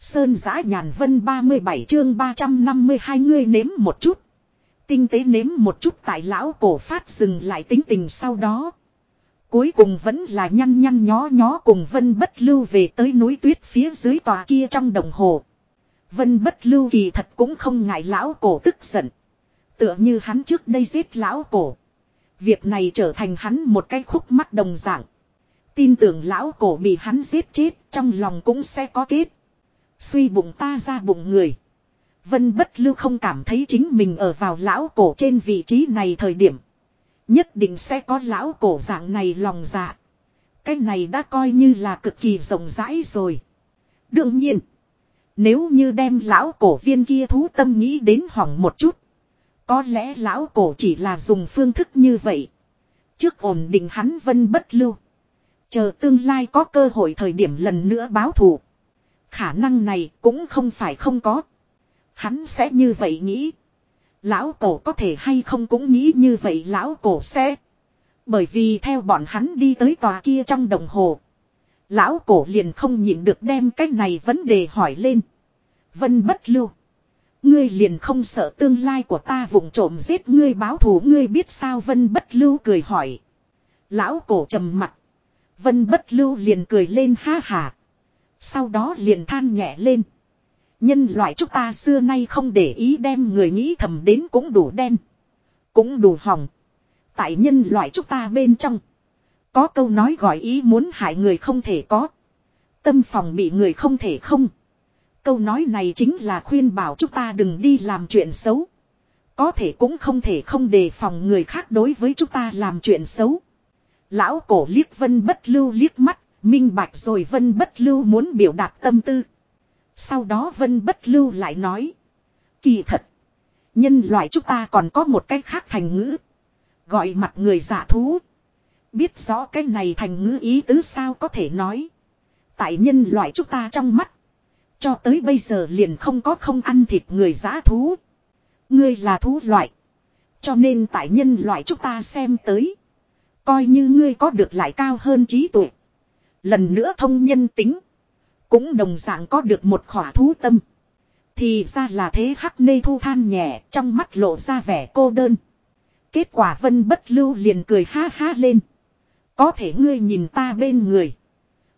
Sơn giã nhàn vân 37 chương 352 ngươi nếm một chút. Tinh tế nếm một chút tại lão cổ phát dừng lại tính tình sau đó. Cuối cùng vẫn là nhăn nhăn nhó nhó cùng vân bất lưu về tới núi tuyết phía dưới tòa kia trong đồng hồ. Vân bất lưu kỳ thật cũng không ngại lão cổ tức giận. Tựa như hắn trước đây giết lão cổ. Việc này trở thành hắn một cái khúc mắt đồng dạng. Tin tưởng lão cổ bị hắn giết chết, trong lòng cũng sẽ có kết. Suy bụng ta ra bụng người. Vân bất lưu không cảm thấy chính mình ở vào lão cổ trên vị trí này thời điểm. Nhất định sẽ có lão cổ dạng này lòng dạ. Cái này đã coi như là cực kỳ rộng rãi rồi. Đương nhiên. Nếu như đem lão cổ viên kia thú tâm nghĩ đến hỏng một chút. Có lẽ lão cổ chỉ là dùng phương thức như vậy. Trước ổn định hắn vân bất lưu. Chờ tương lai có cơ hội thời điểm lần nữa báo thù. Khả năng này cũng không phải không có. Hắn sẽ như vậy nghĩ. Lão cổ có thể hay không cũng nghĩ như vậy lão cổ sẽ. Bởi vì theo bọn hắn đi tới tòa kia trong đồng hồ. Lão cổ liền không nhịn được đem cái này vấn đề hỏi lên. Vân bất lưu. Ngươi liền không sợ tương lai của ta vụng trộm giết ngươi báo thù, ngươi biết sao Vân bất lưu cười hỏi. Lão cổ trầm mặt. Vân bất lưu liền cười lên, ha hà. Sau đó liền than nhẹ lên. Nhân loại chúng ta xưa nay không để ý đem người nghĩ thầm đến cũng đủ đen. Cũng đủ hỏng. Tại nhân loại chúng ta bên trong. Có câu nói gọi ý muốn hại người không thể có. Tâm phòng bị người không thể không. Câu nói này chính là khuyên bảo chúng ta đừng đi làm chuyện xấu. Có thể cũng không thể không đề phòng người khác đối với chúng ta làm chuyện xấu. Lão cổ liếc vân bất lưu liếc mắt, minh bạch rồi vân bất lưu muốn biểu đạt tâm tư. Sau đó vân bất lưu lại nói. Kỳ thật. Nhân loại chúng ta còn có một cách khác thành ngữ. Gọi mặt người giả thú. Biết rõ cái này thành ngữ ý tứ sao có thể nói. Tại nhân loại chúng ta trong mắt. Cho tới bây giờ liền không có không ăn thịt người giả thú. Ngươi là thú loại. Cho nên tại nhân loại chúng ta xem tới. Coi như ngươi có được lại cao hơn trí tuệ. Lần nữa thông nhân tính. Cũng đồng dạng có được một khỏa thú tâm. Thì ra là thế hắc nê thu than nhẹ, trong mắt lộ ra vẻ cô đơn. Kết quả vân bất lưu liền cười ha ha lên. Có thể ngươi nhìn ta bên người.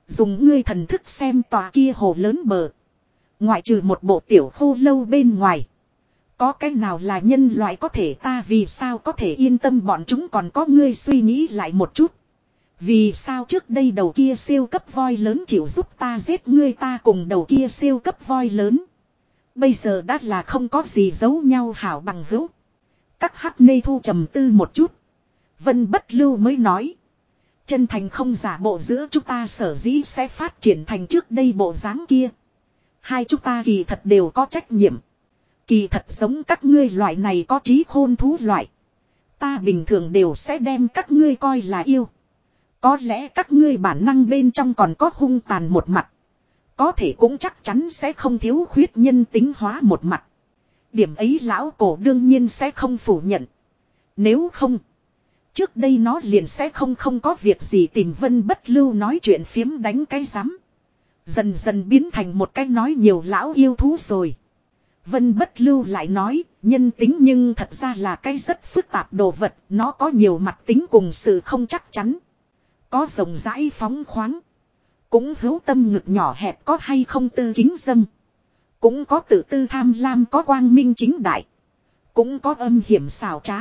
Dùng ngươi thần thức xem tòa kia hồ lớn bờ. Ngoại trừ một bộ tiểu khô lâu bên ngoài. Có cái nào là nhân loại có thể ta vì sao có thể yên tâm bọn chúng còn có ngươi suy nghĩ lại một chút. Vì sao trước đây đầu kia siêu cấp voi lớn chịu giúp ta giết ngươi ta cùng đầu kia siêu cấp voi lớn. Bây giờ đã là không có gì giấu nhau hảo bằng hữu. Các hắc nê thu trầm tư một chút. Vân bất lưu mới nói. Chân thành không giả bộ giữa chúng ta sở dĩ sẽ phát triển thành trước đây bộ dáng kia. Hai chúng ta kỳ thật đều có trách nhiệm. Kỳ thật giống các ngươi loại này có trí khôn thú loại. Ta bình thường đều sẽ đem các ngươi coi là yêu. Có lẽ các ngươi bản năng bên trong còn có hung tàn một mặt. Có thể cũng chắc chắn sẽ không thiếu khuyết nhân tính hóa một mặt. Điểm ấy lão cổ đương nhiên sẽ không phủ nhận. Nếu không. Trước đây nó liền sẽ không không có việc gì tìm vân bất lưu nói chuyện phiếm đánh cái rắm Dần dần biến thành một cái nói nhiều lão yêu thú rồi. Vân bất lưu lại nói, nhân tính nhưng thật ra là cái rất phức tạp đồ vật, nó có nhiều mặt tính cùng sự không chắc chắn. Có rộng rãi phóng khoáng. Cũng hữu tâm ngực nhỏ hẹp có hay không tư kính dâng. Cũng có tự tư tham lam có quang minh chính đại. Cũng có âm hiểm xào trá.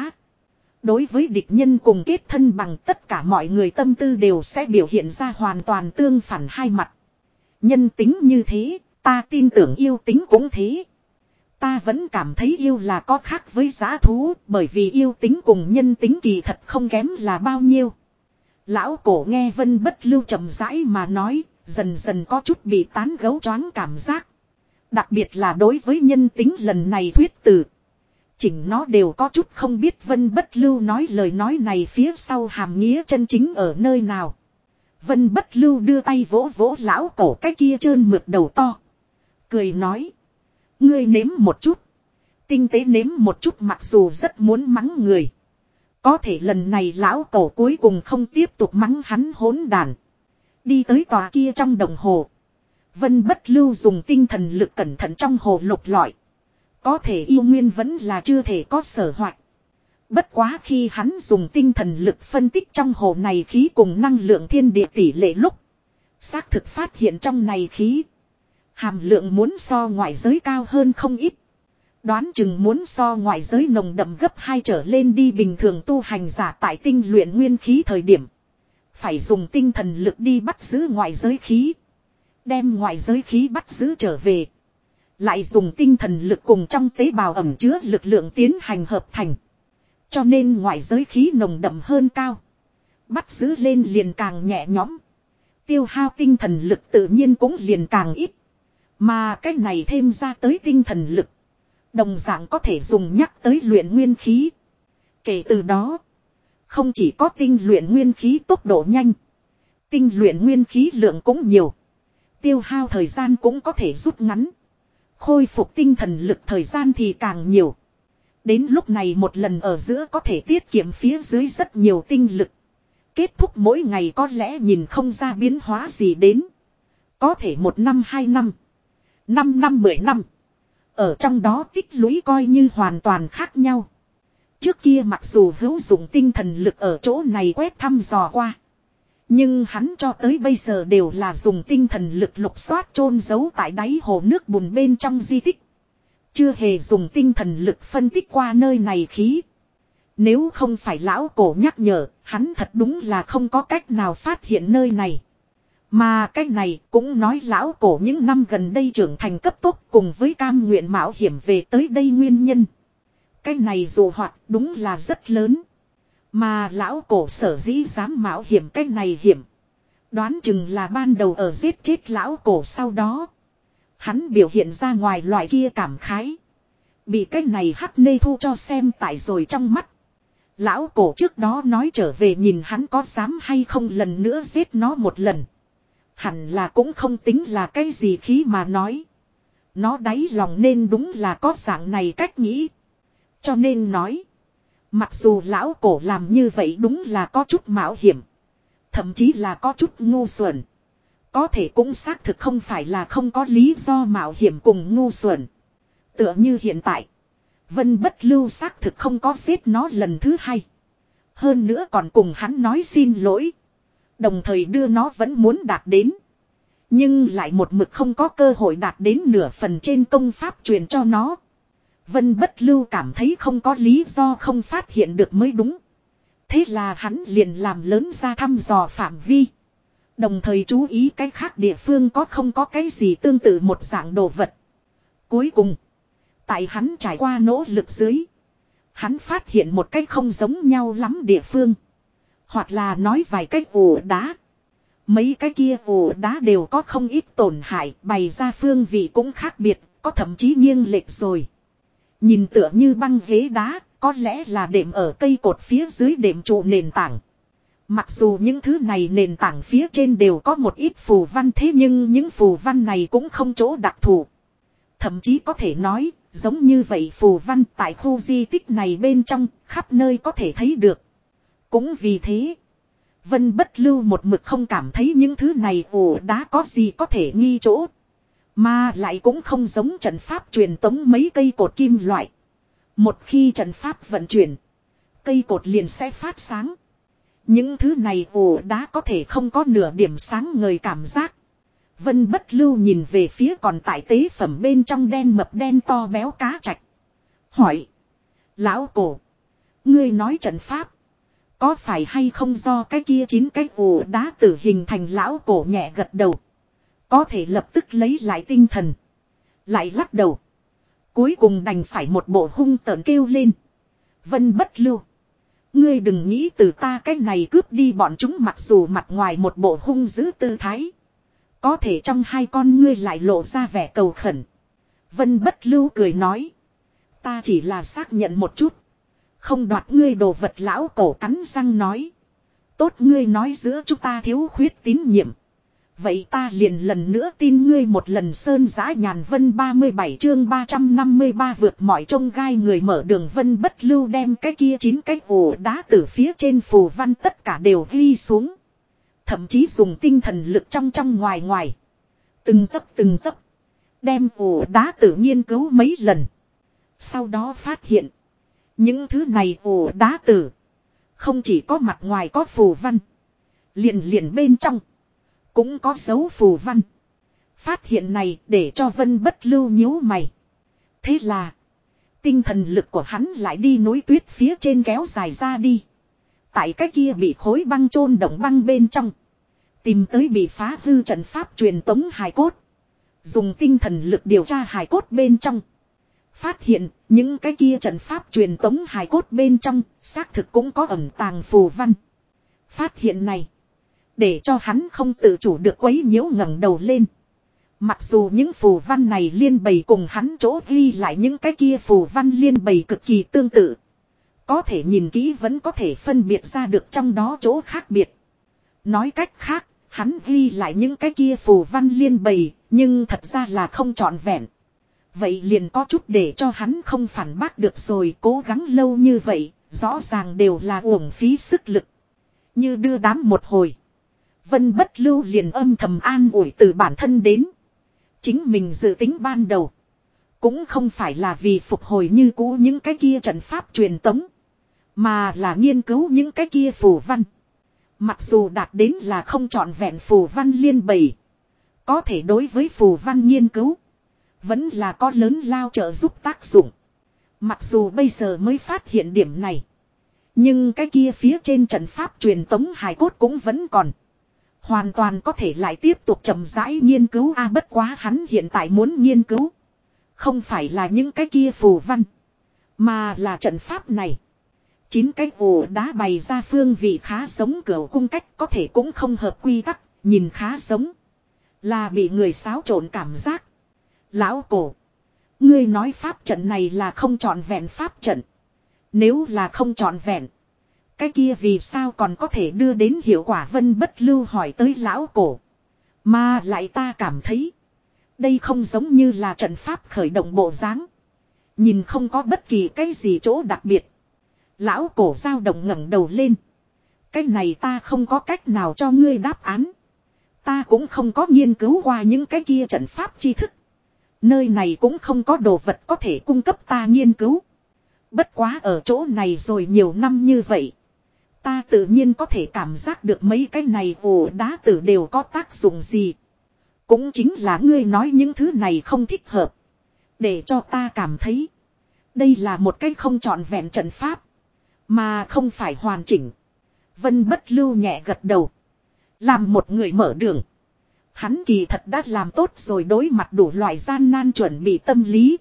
Đối với địch nhân cùng kết thân bằng tất cả mọi người tâm tư đều sẽ biểu hiện ra hoàn toàn tương phản hai mặt. Nhân tính như thế, ta tin tưởng yêu tính cũng thế. Ta vẫn cảm thấy yêu là có khác với giá thú, bởi vì yêu tính cùng nhân tính kỳ thật không kém là bao nhiêu. Lão cổ nghe vân bất lưu chậm rãi mà nói, dần dần có chút bị tán gấu choáng cảm giác. Đặc biệt là đối với nhân tính lần này thuyết từ. Chỉnh nó đều có chút không biết vân bất lưu nói lời nói này phía sau hàm nghĩa chân chính ở nơi nào. Vân bất lưu đưa tay vỗ vỗ lão cổ cái kia trơn mượt đầu to. Cười nói. Ngươi nếm một chút. Tinh tế nếm một chút mặc dù rất muốn mắng người. Có thể lần này lão cổ cuối cùng không tiếp tục mắng hắn hỗn đàn. Đi tới tòa kia trong đồng hồ. Vân bất lưu dùng tinh thần lực cẩn thận trong hồ lục lọi. Có thể yêu nguyên vẫn là chưa thể có sở hoạch. Bất quá khi hắn dùng tinh thần lực phân tích trong hồ này khí cùng năng lượng thiên địa tỷ lệ lúc. Xác thực phát hiện trong này khí. Hàm lượng muốn so ngoại giới cao hơn không ít. Đoán chừng muốn so ngoại giới nồng đậm gấp hai trở lên đi bình thường tu hành giả tại tinh luyện nguyên khí thời điểm. Phải dùng tinh thần lực đi bắt giữ ngoại giới khí. Đem ngoại giới khí bắt giữ trở về. Lại dùng tinh thần lực cùng trong tế bào ẩm chứa lực lượng tiến hành hợp thành. Cho nên ngoại giới khí nồng đậm hơn cao. Bắt giữ lên liền càng nhẹ nhõm. Tiêu hao tinh thần lực tự nhiên cũng liền càng ít. Mà cái này thêm ra tới tinh thần lực. Đồng dạng có thể dùng nhắc tới luyện nguyên khí. Kể từ đó. Không chỉ có tinh luyện nguyên khí tốc độ nhanh. Tinh luyện nguyên khí lượng cũng nhiều. Tiêu hao thời gian cũng có thể rút ngắn. Khôi phục tinh thần lực thời gian thì càng nhiều. Đến lúc này một lần ở giữa có thể tiết kiệm phía dưới rất nhiều tinh lực. Kết thúc mỗi ngày có lẽ nhìn không ra biến hóa gì đến. Có thể một năm, hai năm. Năm năm, mười năm. Ở trong đó tích lũy coi như hoàn toàn khác nhau. Trước kia mặc dù hữu dụng tinh thần lực ở chỗ này quét thăm dò qua. Nhưng hắn cho tới bây giờ đều là dùng tinh thần lực lục soát chôn giấu tại đáy hồ nước bùn bên trong di tích. Chưa hề dùng tinh thần lực phân tích qua nơi này khí. Nếu không phải lão cổ nhắc nhở, hắn thật đúng là không có cách nào phát hiện nơi này. Mà cái này cũng nói lão cổ những năm gần đây trưởng thành cấp tốc cùng với cam nguyện mạo hiểm về tới đây nguyên nhân. Cái này dù hoạt đúng là rất lớn. Mà lão cổ sở dĩ dám mạo hiểm cái này hiểm. Đoán chừng là ban đầu ở giết chết lão cổ sau đó. Hắn biểu hiện ra ngoài loại kia cảm khái. Bị cái này hắc nê thu cho xem tại rồi trong mắt. Lão cổ trước đó nói trở về nhìn hắn có dám hay không lần nữa giết nó một lần. Hẳn là cũng không tính là cái gì khí mà nói. Nó đáy lòng nên đúng là có dạng này cách nghĩ. Cho nên nói. Mặc dù lão cổ làm như vậy đúng là có chút mạo hiểm. Thậm chí là có chút ngu xuẩn. Có thể cũng xác thực không phải là không có lý do mạo hiểm cùng ngu xuẩn. Tựa như hiện tại. Vân bất lưu xác thực không có giết nó lần thứ hai. Hơn nữa còn cùng hắn nói xin lỗi. Đồng thời đưa nó vẫn muốn đạt đến. Nhưng lại một mực không có cơ hội đạt đến nửa phần trên công pháp truyền cho nó. Vân bất lưu cảm thấy không có lý do không phát hiện được mới đúng. Thế là hắn liền làm lớn ra thăm dò phạm vi. Đồng thời chú ý cái khác địa phương có không có cái gì tương tự một dạng đồ vật. Cuối cùng, tại hắn trải qua nỗ lực dưới. Hắn phát hiện một cái không giống nhau lắm địa phương. Hoặc là nói vài cái ổ đá. Mấy cái kia ổ đá đều có không ít tổn hại, bày ra phương vị cũng khác biệt, có thậm chí nghiêng lệch rồi. Nhìn tựa như băng ghế đá, có lẽ là đệm ở cây cột phía dưới đệm trụ nền tảng. Mặc dù những thứ này nền tảng phía trên đều có một ít phù văn thế nhưng những phù văn này cũng không chỗ đặc thù. Thậm chí có thể nói, giống như vậy phù văn tại khu di tích này bên trong, khắp nơi có thể thấy được. Cũng vì thế, Vân bất lưu một mực không cảm thấy những thứ này ổ đá có gì có thể nghi chỗ. Mà lại cũng không giống trận pháp truyền tống mấy cây cột kim loại. Một khi trận pháp vận chuyển, cây cột liền sẽ phát sáng. Những thứ này ổ đá có thể không có nửa điểm sáng ngời cảm giác. Vân bất lưu nhìn về phía còn tại tế phẩm bên trong đen mập đen to béo cá chạch. Hỏi. Lão cổ. Ngươi nói trận pháp. Có phải hay không do cái kia chín cái ổ đá tử hình thành lão cổ nhẹ gật đầu. Có thể lập tức lấy lại tinh thần. Lại lắc đầu. Cuối cùng đành phải một bộ hung tợn kêu lên. Vân bất lưu. Ngươi đừng nghĩ từ ta cái này cướp đi bọn chúng mặc dù mặt ngoài một bộ hung dữ tư thái. Có thể trong hai con ngươi lại lộ ra vẻ cầu khẩn. Vân bất lưu cười nói. Ta chỉ là xác nhận một chút. Không đoạt ngươi đồ vật lão cổ cắn răng nói. Tốt ngươi nói giữa chúng ta thiếu khuyết tín nhiệm. Vậy ta liền lần nữa tin ngươi một lần sơn giã nhàn vân 37 chương 353 vượt mọi trông gai người mở đường vân bất lưu đem cái kia chín cái ổ đá từ phía trên phù văn tất cả đều ghi xuống. Thậm chí dùng tinh thần lực trong trong ngoài ngoài. Từng tấp từng tấp. Đem ổ đá tự nghiên cứu mấy lần. Sau đó phát hiện. Những thứ này ổ đá tử. Không chỉ có mặt ngoài có phù văn. Liền liền bên trong. Cũng có dấu phù văn. Phát hiện này để cho vân bất lưu nhíu mày. Thế là. Tinh thần lực của hắn lại đi núi tuyết phía trên kéo dài ra đi. Tại cái kia bị khối băng chôn động băng bên trong. Tìm tới bị phá hư trận pháp truyền tống hài cốt. Dùng tinh thần lực điều tra hài cốt bên trong. Phát hiện những cái kia trận pháp truyền tống hài cốt bên trong xác thực cũng có ẩn tàng phù văn. Phát hiện này. Để cho hắn không tự chủ được quấy nhiễu ngẩng đầu lên. Mặc dù những phù văn này liên bày cùng hắn chỗ ghi lại những cái kia phù văn liên bày cực kỳ tương tự. Có thể nhìn kỹ vẫn có thể phân biệt ra được trong đó chỗ khác biệt. Nói cách khác, hắn ghi lại những cái kia phù văn liên bày, nhưng thật ra là không trọn vẹn. Vậy liền có chút để cho hắn không phản bác được rồi cố gắng lâu như vậy, rõ ràng đều là uổng phí sức lực. Như đưa đám một hồi. Vân bất lưu liền âm thầm an ủi từ bản thân đến. Chính mình dự tính ban đầu. Cũng không phải là vì phục hồi như cũ những cái kia trận pháp truyền tống. Mà là nghiên cứu những cái kia phù văn. Mặc dù đạt đến là không trọn vẹn phù văn liên bày. Có thể đối với phù văn nghiên cứu. Vẫn là có lớn lao trợ giúp tác dụng. Mặc dù bây giờ mới phát hiện điểm này. Nhưng cái kia phía trên trận pháp truyền tống hài cốt cũng vẫn còn. Hoàn toàn có thể lại tiếp tục chậm rãi nghiên cứu a bất quá hắn hiện tại muốn nghiên cứu. Không phải là những cái kia phù văn. Mà là trận pháp này. Chín cái ổ đá bày ra phương vị khá giống cửa cung cách có thể cũng không hợp quy tắc, nhìn khá giống. Là bị người xáo trộn cảm giác. Lão cổ. Ngươi nói pháp trận này là không trọn vẹn pháp trận. Nếu là không trọn vẹn. Cái kia vì sao còn có thể đưa đến hiệu quả vân bất lưu hỏi tới lão cổ. Mà lại ta cảm thấy. Đây không giống như là trận pháp khởi động bộ dáng Nhìn không có bất kỳ cái gì chỗ đặc biệt. Lão cổ dao động ngẩng đầu lên. Cái này ta không có cách nào cho ngươi đáp án. Ta cũng không có nghiên cứu qua những cái kia trận pháp tri thức. Nơi này cũng không có đồ vật có thể cung cấp ta nghiên cứu. Bất quá ở chỗ này rồi nhiều năm như vậy. Ta tự nhiên có thể cảm giác được mấy cái này ổ đá tử đều có tác dụng gì. Cũng chính là ngươi nói những thứ này không thích hợp. Để cho ta cảm thấy. Đây là một cái không trọn vẹn trận pháp. Mà không phải hoàn chỉnh. Vân bất lưu nhẹ gật đầu. Làm một người mở đường. Hắn kỳ thật đã làm tốt rồi đối mặt đủ loại gian nan chuẩn bị tâm lý.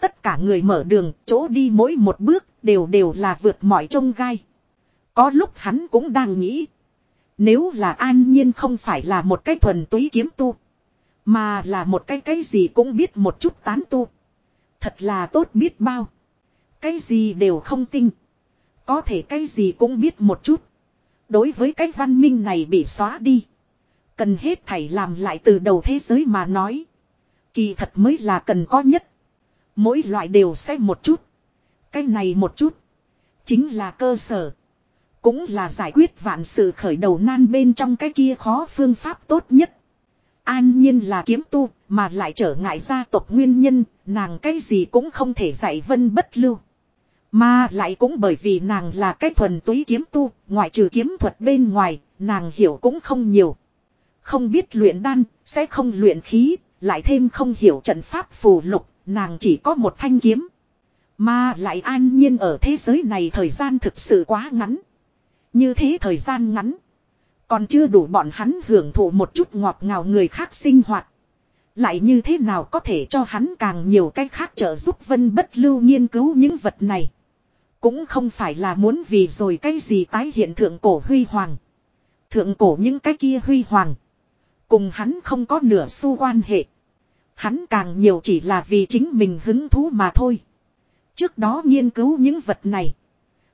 Tất cả người mở đường, chỗ đi mỗi một bước, đều đều là vượt mọi trông gai. Có lúc hắn cũng đang nghĩ. Nếu là an nhiên không phải là một cái thuần túy kiếm tu. Mà là một cái cái gì cũng biết một chút tán tu. Thật là tốt biết bao. Cái gì đều không tinh. Có thể cái gì cũng biết một chút. Đối với cái văn minh này bị xóa đi. Cần hết thảy làm lại từ đầu thế giới mà nói. Kỳ thật mới là cần có nhất. Mỗi loại đều sẽ một chút. Cái này một chút. Chính là cơ sở. Cũng là giải quyết vạn sự khởi đầu nan bên trong cái kia khó phương pháp tốt nhất. An nhiên là kiếm tu, mà lại trở ngại gia tộc nguyên nhân, nàng cái gì cũng không thể dạy vân bất lưu. Mà lại cũng bởi vì nàng là cái thuần túy kiếm tu, ngoại trừ kiếm thuật bên ngoài, nàng hiểu cũng không nhiều. Không biết luyện đan, sẽ không luyện khí, lại thêm không hiểu trận pháp phù lục, nàng chỉ có một thanh kiếm. Mà lại an nhiên ở thế giới này thời gian thực sự quá ngắn. Như thế thời gian ngắn. Còn chưa đủ bọn hắn hưởng thụ một chút ngọt ngào người khác sinh hoạt. Lại như thế nào có thể cho hắn càng nhiều cách khác trợ giúp vân bất lưu nghiên cứu những vật này. Cũng không phải là muốn vì rồi cái gì tái hiện thượng cổ huy hoàng. Thượng cổ những cái kia huy hoàng. Cùng hắn không có nửa xu quan hệ. Hắn càng nhiều chỉ là vì chính mình hứng thú mà thôi. Trước đó nghiên cứu những vật này.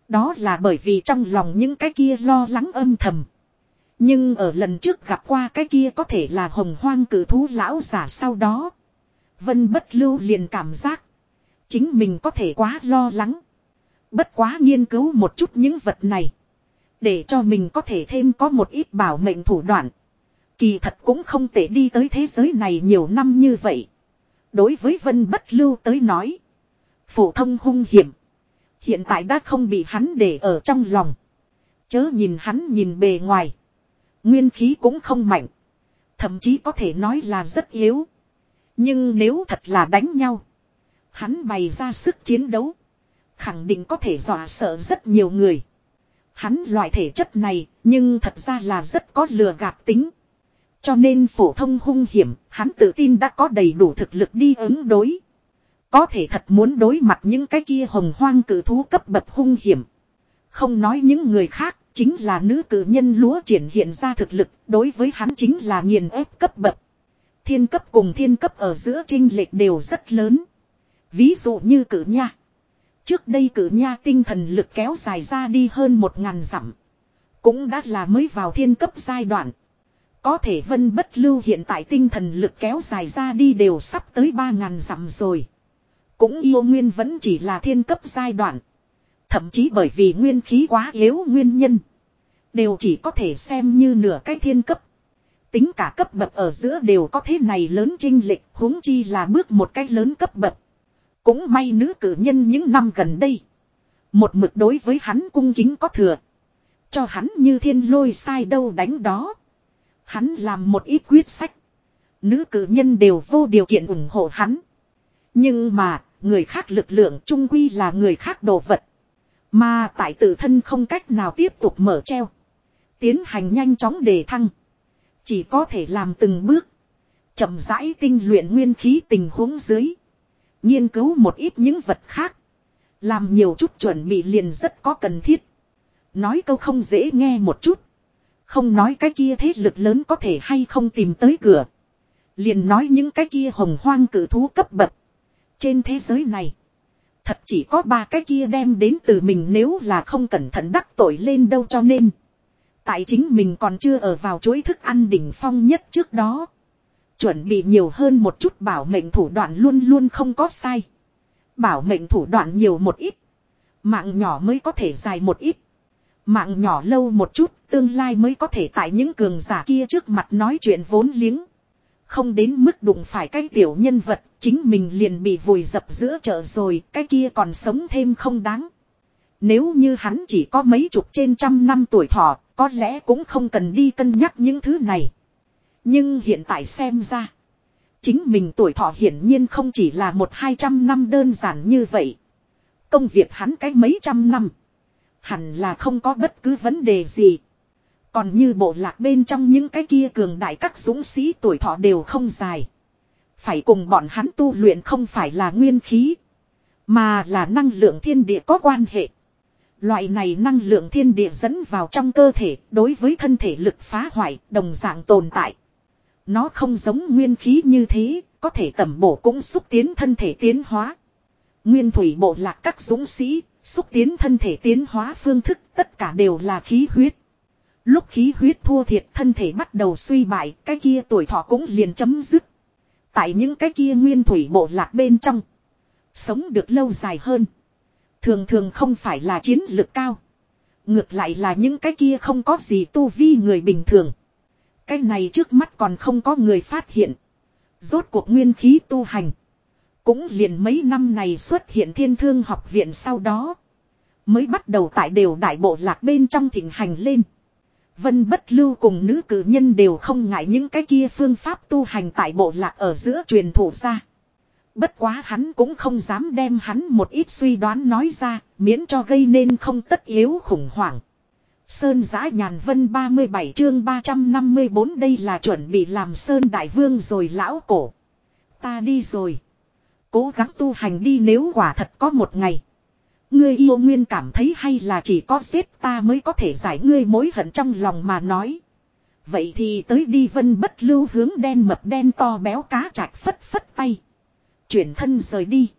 Đó là bởi vì trong lòng những cái kia lo lắng âm thầm. Nhưng ở lần trước gặp qua cái kia có thể là hồng hoang cử thú lão giả sau đó. Vân bất lưu liền cảm giác. Chính mình có thể quá lo lắng. Bất quá nghiên cứu một chút những vật này. Để cho mình có thể thêm có một ít bảo mệnh thủ đoạn. Kỳ thật cũng không tệ đi tới thế giới này nhiều năm như vậy. Đối với Vân Bất Lưu tới nói. Phổ thông hung hiểm. Hiện tại đã không bị hắn để ở trong lòng. Chớ nhìn hắn nhìn bề ngoài. Nguyên khí cũng không mạnh. Thậm chí có thể nói là rất yếu. Nhưng nếu thật là đánh nhau. Hắn bày ra sức chiến đấu. Khẳng định có thể dọa sợ rất nhiều người. Hắn loại thể chất này, nhưng thật ra là rất có lừa gạt tính. Cho nên phổ thông hung hiểm, hắn tự tin đã có đầy đủ thực lực đi ứng đối. Có thể thật muốn đối mặt những cái kia hồng hoang cử thú cấp bậc hung hiểm. Không nói những người khác, chính là nữ cử nhân lúa triển hiện ra thực lực, đối với hắn chính là nghiền ép cấp bậc. Thiên cấp cùng thiên cấp ở giữa trinh lệch đều rất lớn. Ví dụ như cử nha. Trước đây cử nha tinh thần lực kéo dài ra đi hơn một ngàn dặm. Cũng đã là mới vào thiên cấp giai đoạn. Có thể vân bất lưu hiện tại tinh thần lực kéo dài ra đi đều sắp tới ba ngàn dặm rồi. Cũng yêu nguyên vẫn chỉ là thiên cấp giai đoạn. Thậm chí bởi vì nguyên khí quá yếu nguyên nhân. Đều chỉ có thể xem như nửa cái thiên cấp. Tính cả cấp bậc ở giữa đều có thế này lớn trinh lịch, huống chi là bước một cái lớn cấp bậc. Cũng may nữ cử nhân những năm gần đây. Một mực đối với hắn cung kính có thừa. Cho hắn như thiên lôi sai đâu đánh đó. Hắn làm một ít quyết sách. Nữ cử nhân đều vô điều kiện ủng hộ hắn. Nhưng mà, người khác lực lượng trung quy là người khác đồ vật. Mà tại tự thân không cách nào tiếp tục mở treo. Tiến hành nhanh chóng đề thăng. Chỉ có thể làm từng bước. chậm rãi tinh luyện nguyên khí tình huống dưới. Nghiên cứu một ít những vật khác. Làm nhiều chút chuẩn bị liền rất có cần thiết. Nói câu không dễ nghe một chút. Không nói cái kia thế lực lớn có thể hay không tìm tới cửa. Liền nói những cái kia hồng hoang cử thú cấp bậc. Trên thế giới này. Thật chỉ có ba cái kia đem đến từ mình nếu là không cẩn thận đắc tội lên đâu cho nên. Tại chính mình còn chưa ở vào chuỗi thức ăn đỉnh phong nhất trước đó. Chuẩn bị nhiều hơn một chút bảo mệnh thủ đoạn luôn luôn không có sai. Bảo mệnh thủ đoạn nhiều một ít. Mạng nhỏ mới có thể dài một ít. Mạng nhỏ lâu một chút, tương lai mới có thể tại những cường giả kia trước mặt nói chuyện vốn liếng. Không đến mức đụng phải cái tiểu nhân vật, chính mình liền bị vùi dập giữa chợ rồi, cái kia còn sống thêm không đáng. Nếu như hắn chỉ có mấy chục trên trăm năm tuổi thọ, có lẽ cũng không cần đi cân nhắc những thứ này. Nhưng hiện tại xem ra, chính mình tuổi thọ hiển nhiên không chỉ là một hai trăm năm đơn giản như vậy. Công việc hắn cái mấy trăm năm. Hẳn là không có bất cứ vấn đề gì. Còn như bộ lạc bên trong những cái kia cường đại các dũng sĩ tuổi thọ đều không dài. Phải cùng bọn hắn tu luyện không phải là nguyên khí. Mà là năng lượng thiên địa có quan hệ. Loại này năng lượng thiên địa dẫn vào trong cơ thể đối với thân thể lực phá hoại đồng dạng tồn tại. Nó không giống nguyên khí như thế, có thể tẩm bổ cũng xúc tiến thân thể tiến hóa. Nguyên thủy bộ lạc các dũng sĩ, xúc tiến thân thể tiến hóa phương thức tất cả đều là khí huyết. Lúc khí huyết thua thiệt thân thể bắt đầu suy bại, cái kia tuổi thọ cũng liền chấm dứt. Tại những cái kia nguyên thủy bộ lạc bên trong, sống được lâu dài hơn. Thường thường không phải là chiến lực cao. Ngược lại là những cái kia không có gì tu vi người bình thường. Cái này trước mắt còn không có người phát hiện. Rốt cuộc nguyên khí tu hành. Cũng liền mấy năm này xuất hiện thiên thương học viện sau đó. Mới bắt đầu tại đều đại bộ lạc bên trong thịnh hành lên. Vân bất lưu cùng nữ cử nhân đều không ngại những cái kia phương pháp tu hành tại bộ lạc ở giữa truyền thụ ra. Bất quá hắn cũng không dám đem hắn một ít suy đoán nói ra, miễn cho gây nên không tất yếu khủng hoảng. Sơn giã nhàn vân 37 chương 354 đây là chuẩn bị làm Sơn Đại Vương rồi lão cổ. Ta đi rồi. Cố gắng tu hành đi nếu quả thật có một ngày. Ngươi yêu nguyên cảm thấy hay là chỉ có xếp ta mới có thể giải ngươi mối hận trong lòng mà nói. Vậy thì tới đi vân bất lưu hướng đen mập đen to béo cá chạch phất phất tay. Chuyển thân rời đi.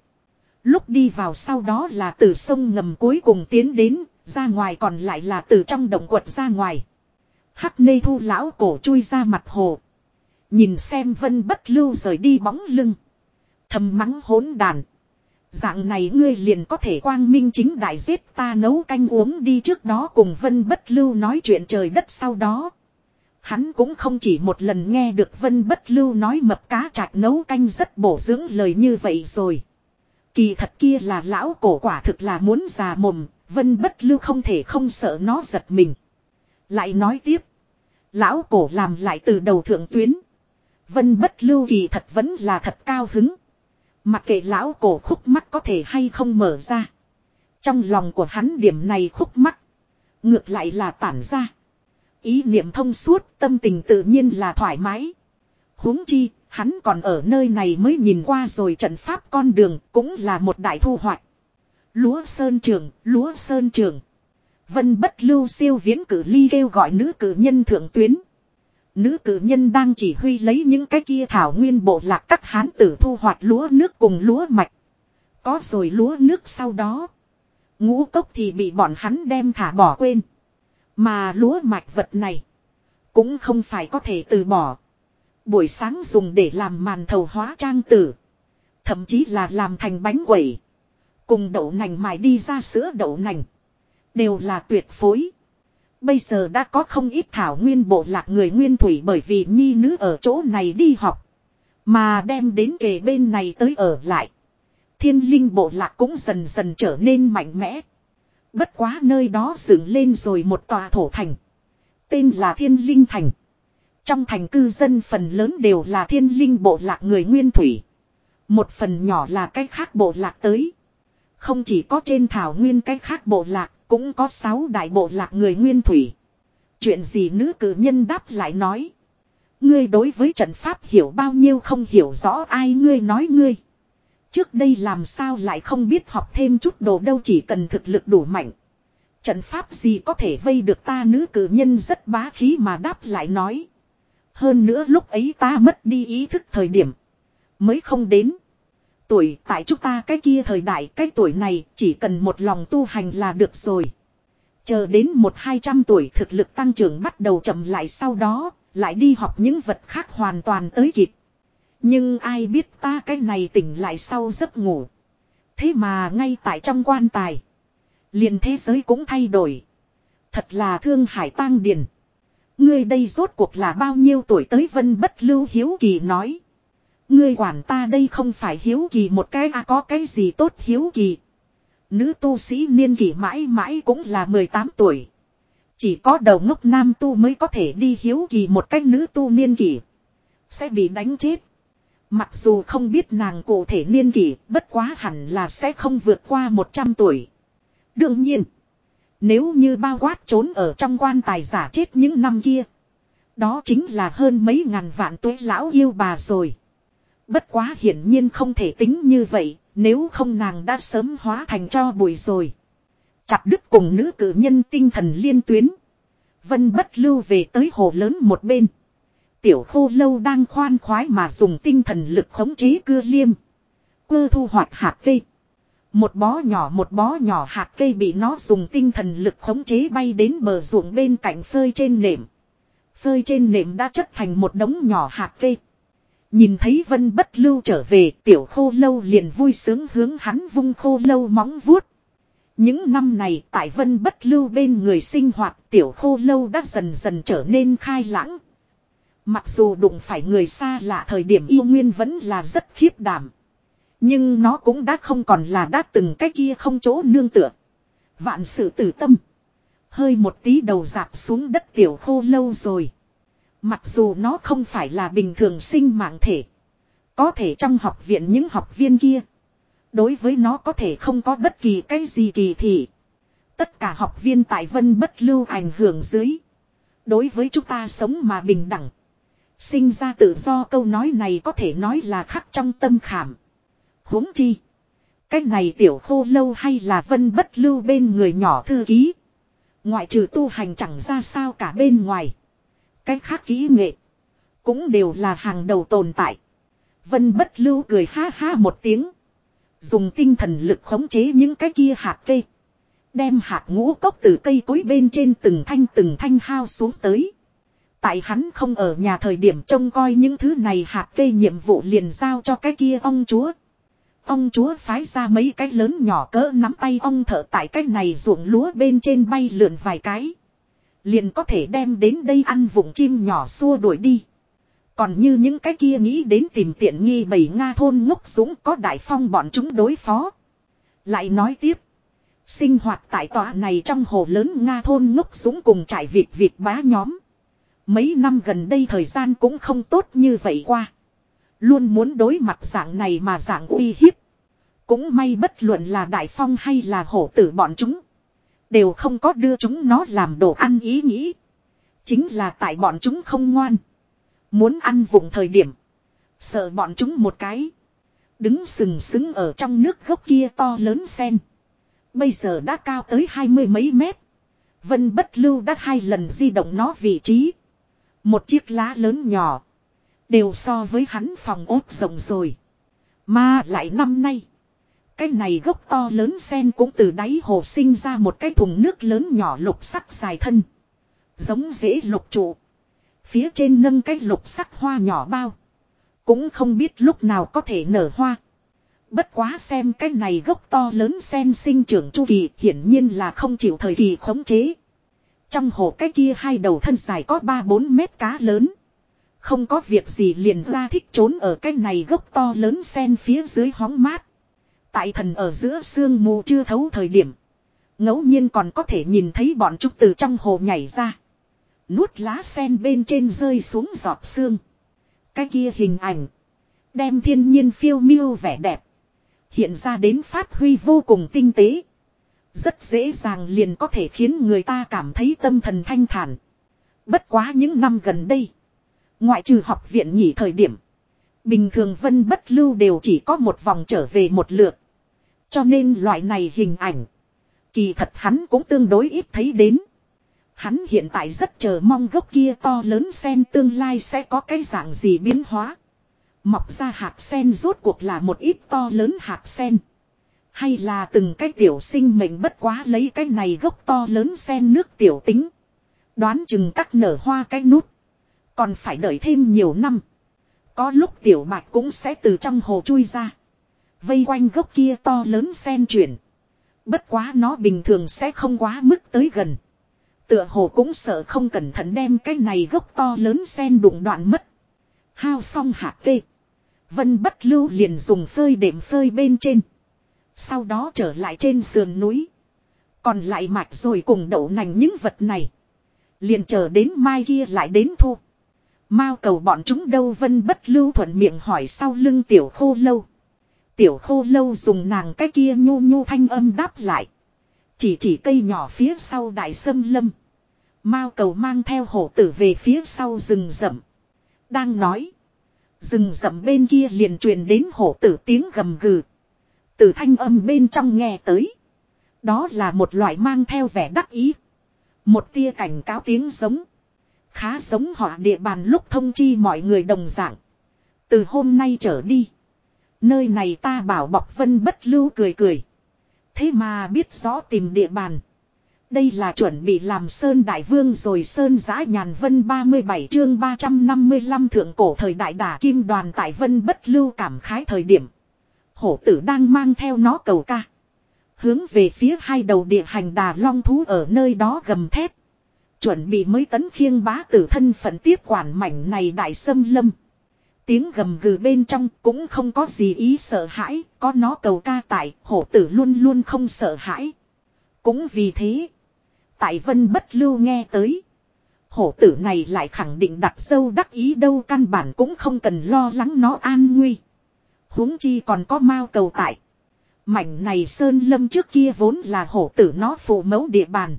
Lúc đi vào sau đó là từ sông ngầm cuối cùng tiến đến, ra ngoài còn lại là từ trong động quật ra ngoài. Hắc nê thu lão cổ chui ra mặt hồ. Nhìn xem vân bất lưu rời đi bóng lưng. Thầm mắng hỗn đàn. Dạng này ngươi liền có thể quang minh chính đại giết ta nấu canh uống đi trước đó cùng vân bất lưu nói chuyện trời đất sau đó. Hắn cũng không chỉ một lần nghe được Vân Bất Lưu nói mập cá chạch nấu canh rất bổ dưỡng lời như vậy rồi. Kỳ thật kia là lão cổ quả thực là muốn già mồm, Vân Bất Lưu không thể không sợ nó giật mình. Lại nói tiếp. Lão cổ làm lại từ đầu thượng tuyến. Vân Bất Lưu kỳ thật vẫn là thật cao hứng. Mặc kệ lão cổ khúc mắt có thể hay không mở ra. Trong lòng của hắn điểm này khúc mắt. Ngược lại là tản ra. Ý niệm thông suốt, tâm tình tự nhiên là thoải mái. huống chi, hắn còn ở nơi này mới nhìn qua rồi trận pháp con đường cũng là một đại thu hoạch. Lúa sơn trường, lúa sơn trường. Vân bất lưu siêu viễn cử ly kêu gọi nữ cử nhân thượng tuyến. Nữ cử nhân đang chỉ huy lấy những cái kia thảo nguyên bộ lạc các hán tử thu hoạch lúa nước cùng lúa mạch. Có rồi lúa nước sau đó. Ngũ cốc thì bị bọn hắn đem thả bỏ quên. Mà lúa mạch vật này. Cũng không phải có thể từ bỏ. Buổi sáng dùng để làm màn thầu hóa trang tử. Thậm chí là làm thành bánh quẩy. Cùng đậu nành mài đi ra sữa đậu nành. Đều là tuyệt phối. Bây giờ đã có không ít thảo nguyên bộ lạc người nguyên thủy bởi vì nhi nữ ở chỗ này đi học. Mà đem đến kề bên này tới ở lại. Thiên linh bộ lạc cũng dần dần trở nên mạnh mẽ. Bất quá nơi đó dựng lên rồi một tòa thổ thành. Tên là Thiên Linh Thành. Trong thành cư dân phần lớn đều là thiên linh bộ lạc người nguyên thủy. Một phần nhỏ là cách khác bộ lạc tới. Không chỉ có trên thảo nguyên cách khác bộ lạc, cũng có sáu đại bộ lạc người nguyên thủy. Chuyện gì nữ cử nhân đáp lại nói. Ngươi đối với trận pháp hiểu bao nhiêu không hiểu rõ ai ngươi nói ngươi. Trước đây làm sao lại không biết học thêm chút đồ đâu chỉ cần thực lực đủ mạnh. Trận pháp gì có thể vây được ta nữ cử nhân rất bá khí mà đáp lại nói. Hơn nữa lúc ấy ta mất đi ý thức thời điểm. Mới không đến. Tuổi tại chúng ta cái kia thời đại cái tuổi này chỉ cần một lòng tu hành là được rồi. Chờ đến một hai trăm tuổi thực lực tăng trưởng bắt đầu chậm lại sau đó, lại đi học những vật khác hoàn toàn tới kịp. Nhưng ai biết ta cái này tỉnh lại sau giấc ngủ. Thế mà ngay tại trong quan tài. liền thế giới cũng thay đổi. Thật là thương hải tang điền. Ngươi đây rốt cuộc là bao nhiêu tuổi tới vân bất lưu hiếu kỳ nói. Ngươi quản ta đây không phải hiếu kỳ một cái à có cái gì tốt hiếu kỳ. Nữ tu sĩ niên kỷ mãi mãi cũng là 18 tuổi. Chỉ có đầu ngốc nam tu mới có thể đi hiếu kỳ một cách nữ tu niên kỷ. Sẽ bị đánh chết. Mặc dù không biết nàng cụ thể niên kỷ, bất quá hẳn là sẽ không vượt qua 100 tuổi. Đương nhiên, nếu như bao quát trốn ở trong quan tài giả chết những năm kia, đó chính là hơn mấy ngàn vạn tuổi lão yêu bà rồi. Bất quá hiển nhiên không thể tính như vậy, nếu không nàng đã sớm hóa thành cho bụi rồi. Chặt đứt cùng nữ cử nhân tinh thần liên tuyến. Vân bất lưu về tới hồ lớn một bên. Tiểu khô lâu đang khoan khoái mà dùng tinh thần lực khống chế cưa liêm. cưa thu hoạch hạt cây. Một bó nhỏ một bó nhỏ hạt cây bị nó dùng tinh thần lực khống chế bay đến bờ ruộng bên cạnh phơi trên nệm. Phơi trên nệm đã chất thành một đống nhỏ hạt cây. Nhìn thấy vân bất lưu trở về, tiểu khô lâu liền vui sướng hướng hắn vung khô lâu móng vuốt. Những năm này, tại vân bất lưu bên người sinh hoạt, tiểu khô lâu đã dần dần trở nên khai lãng. Mặc dù đụng phải người xa lạ, thời điểm yêu nguyên vẫn là rất khiếp đảm. Nhưng nó cũng đã không còn là đã từng cái kia không chỗ nương tựa. Vạn sự tử tâm. Hơi một tí đầu dạp xuống đất tiểu khô lâu rồi. Mặc dù nó không phải là bình thường sinh mạng thể. Có thể trong học viện những học viên kia. Đối với nó có thể không có bất kỳ cái gì kỳ thị. Tất cả học viên tại vân bất lưu ảnh hưởng dưới. Đối với chúng ta sống mà bình đẳng. Sinh ra tự do câu nói này có thể nói là khắc trong tâm khảm. huống chi. Cái này tiểu khô lâu hay là vân bất lưu bên người nhỏ thư ký. Ngoại trừ tu hành chẳng ra sao cả bên ngoài. Cái khác kỹ nghệ. Cũng đều là hàng đầu tồn tại. Vân bất lưu cười ha ha một tiếng. Dùng tinh thần lực khống chế những cái kia hạt cây. Đem hạt ngũ cốc từ cây cối bên trên từng thanh từng thanh hao xuống tới. Tại hắn không ở nhà thời điểm trông coi những thứ này hạt cây nhiệm vụ liền giao cho cái kia ông chúa. Ông chúa phái ra mấy cái lớn nhỏ cỡ nắm tay ông thở tại cái này ruộng lúa bên trên bay lượn vài cái. Liền có thể đem đến đây ăn vùng chim nhỏ xua đuổi đi. Còn như những cái kia nghĩ đến tìm tiện nghi bầy Nga thôn ngốc dũng có đại phong bọn chúng đối phó. Lại nói tiếp. Sinh hoạt tại tòa này trong hồ lớn Nga thôn ngốc dũng cùng trải việc việc bá nhóm. Mấy năm gần đây thời gian cũng không tốt như vậy qua. Luôn muốn đối mặt dạng này mà dạng uy hiếp. Cũng may bất luận là đại phong hay là hổ tử bọn chúng. Đều không có đưa chúng nó làm đồ ăn ý nghĩ. Chính là tại bọn chúng không ngoan. Muốn ăn vùng thời điểm. Sợ bọn chúng một cái. Đứng sừng sững ở trong nước gốc kia to lớn sen. Bây giờ đã cao tới hai mươi mấy mét. Vân bất lưu đã hai lần di động nó vị trí. Một chiếc lá lớn nhỏ. Đều so với hắn phòng ốt rộng rồi. Mà lại năm nay. Cái này gốc to lớn sen cũng từ đáy hồ sinh ra một cái thùng nước lớn nhỏ lục sắc dài thân. Giống dễ lục trụ. Phía trên nâng cái lục sắc hoa nhỏ bao. Cũng không biết lúc nào có thể nở hoa. Bất quá xem cái này gốc to lớn sen sinh trưởng chu kỳ hiển nhiên là không chịu thời kỳ khống chế. Trong hồ cái kia hai đầu thân dài có 3-4 mét cá lớn. Không có việc gì liền ra thích trốn ở cái này gốc to lớn sen phía dưới hóng mát. Tại thần ở giữa sương mù chưa thấu thời điểm. ngẫu nhiên còn có thể nhìn thấy bọn chúng từ trong hồ nhảy ra. Nuốt lá sen bên trên rơi xuống giọt sương. Cái kia hình ảnh. Đem thiên nhiên phiêu miêu vẻ đẹp. Hiện ra đến phát huy vô cùng tinh tế. Rất dễ dàng liền có thể khiến người ta cảm thấy tâm thần thanh thản. Bất quá những năm gần đây. Ngoại trừ học viện nghỉ thời điểm. Bình thường vân bất lưu đều chỉ có một vòng trở về một lượt. Cho nên loại này hình ảnh. Kỳ thật hắn cũng tương đối ít thấy đến. Hắn hiện tại rất chờ mong gốc kia to lớn sen tương lai sẽ có cái dạng gì biến hóa. Mọc ra hạt sen rốt cuộc là một ít to lớn hạt sen. Hay là từng cái tiểu sinh mệnh bất quá lấy cái này gốc to lớn sen nước tiểu tính. Đoán chừng các nở hoa cái nút. Còn phải đợi thêm nhiều năm. Có lúc tiểu bạch cũng sẽ từ trong hồ chui ra. Vây quanh gốc kia to lớn sen chuyển. Bất quá nó bình thường sẽ không quá mức tới gần. Tựa hồ cũng sợ không cẩn thận đem cái này gốc to lớn sen đụng đoạn mất. Hao xong hạt kê. Vân bất lưu liền dùng phơi đệm phơi bên trên. Sau đó trở lại trên sườn núi. Còn lại mạch rồi cùng đậu nành những vật này. Liền chờ đến mai kia lại đến thu. Mao cầu bọn chúng đâu vân bất lưu thuận miệng hỏi sau lưng tiểu khô lâu. Tiểu khô lâu dùng nàng cái kia nhu nhu thanh âm đáp lại. Chỉ chỉ cây nhỏ phía sau đại sâm lâm. Mao cầu mang theo hổ tử về phía sau rừng rậm. Đang nói. Rừng rậm bên kia liền truyền đến hổ tử tiếng gầm gừ. Từ thanh âm bên trong nghe tới. Đó là một loại mang theo vẻ đắc ý. Một tia cảnh cáo tiếng giống. Khá giống họ địa bàn lúc thông chi mọi người đồng dạng. Từ hôm nay trở đi. Nơi này ta bảo bọc vân bất lưu cười cười. Thế mà biết rõ tìm địa bàn. Đây là chuẩn bị làm Sơn Đại Vương rồi Sơn Giã Nhàn Vân 37 chương 355 thượng cổ thời đại đà kim đoàn tại Vân bất lưu cảm khái thời điểm. Hổ tử đang mang theo nó cầu ca. Hướng về phía hai đầu địa hành đà long thú ở nơi đó gầm thép. Chuẩn bị mới tấn khiêng bá tử thân phận tiếp quản mảnh này đại sâm lâm. Tiếng gầm gừ bên trong cũng không có gì ý sợ hãi, có nó cầu ca tại, hổ tử luôn luôn không sợ hãi. Cũng vì thế, tại vân bất lưu nghe tới. Hổ tử này lại khẳng định đặt sâu đắc ý đâu căn bản cũng không cần lo lắng nó an nguy. huống chi còn có mao cầu tại. Mảnh này sơn lâm trước kia vốn là hổ tử nó phụ mẫu địa bàn.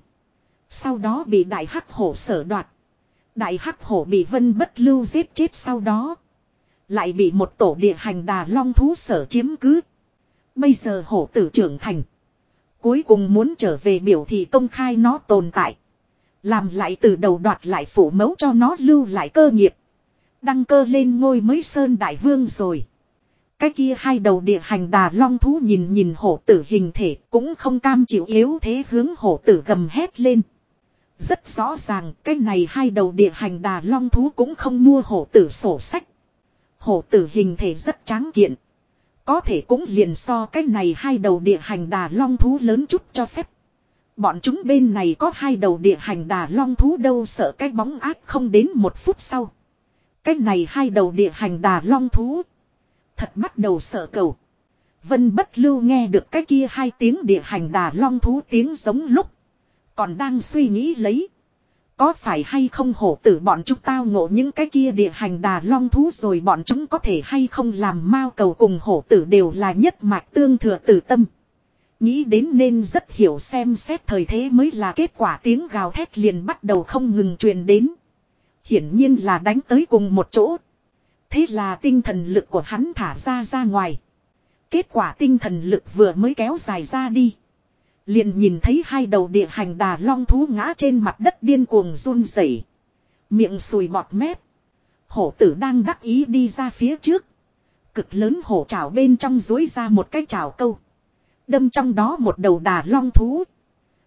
Sau đó bị đại hắc hổ sở đoạt. Đại hắc hổ bị vân bất lưu giết chết sau đó. Lại bị một tổ địa hành đà long thú sở chiếm cứ. Bây giờ hổ tử trưởng thành. Cuối cùng muốn trở về biểu thị công khai nó tồn tại. Làm lại từ đầu đoạt lại phủ mẫu cho nó lưu lại cơ nghiệp. Đăng cơ lên ngôi mới sơn đại vương rồi. Cái kia hai đầu địa hành đà long thú nhìn nhìn hổ tử hình thể cũng không cam chịu yếu thế hướng hổ tử gầm hét lên. Rất rõ ràng, cái này hai đầu địa hành đà long thú cũng không mua hổ tử sổ sách. Hổ tử hình thể rất tráng kiện. Có thể cũng liền so cái này hai đầu địa hành đà long thú lớn chút cho phép. Bọn chúng bên này có hai đầu địa hành đà long thú đâu sợ cái bóng ác không đến một phút sau. Cái này hai đầu địa hành đà long thú. Thật bắt đầu sợ cầu. Vân bất lưu nghe được cái kia hai tiếng địa hành đà long thú tiếng giống lúc. Còn đang suy nghĩ lấy. Có phải hay không hổ tử bọn chúng tao ngộ những cái kia địa hành đà long thú rồi bọn chúng có thể hay không làm mao cầu cùng hổ tử đều là nhất mạch tương thừa tử tâm. Nghĩ đến nên rất hiểu xem xét thời thế mới là kết quả tiếng gào thét liền bắt đầu không ngừng truyền đến. Hiển nhiên là đánh tới cùng một chỗ. Thế là tinh thần lực của hắn thả ra ra ngoài. Kết quả tinh thần lực vừa mới kéo dài ra đi. Liền nhìn thấy hai đầu địa hành đà long thú ngã trên mặt đất điên cuồng run rẩy, Miệng sùi bọt mép. Hổ tử đang đắc ý đi ra phía trước. Cực lớn hổ trảo bên trong dối ra một cái trảo câu. Đâm trong đó một đầu đà long thú.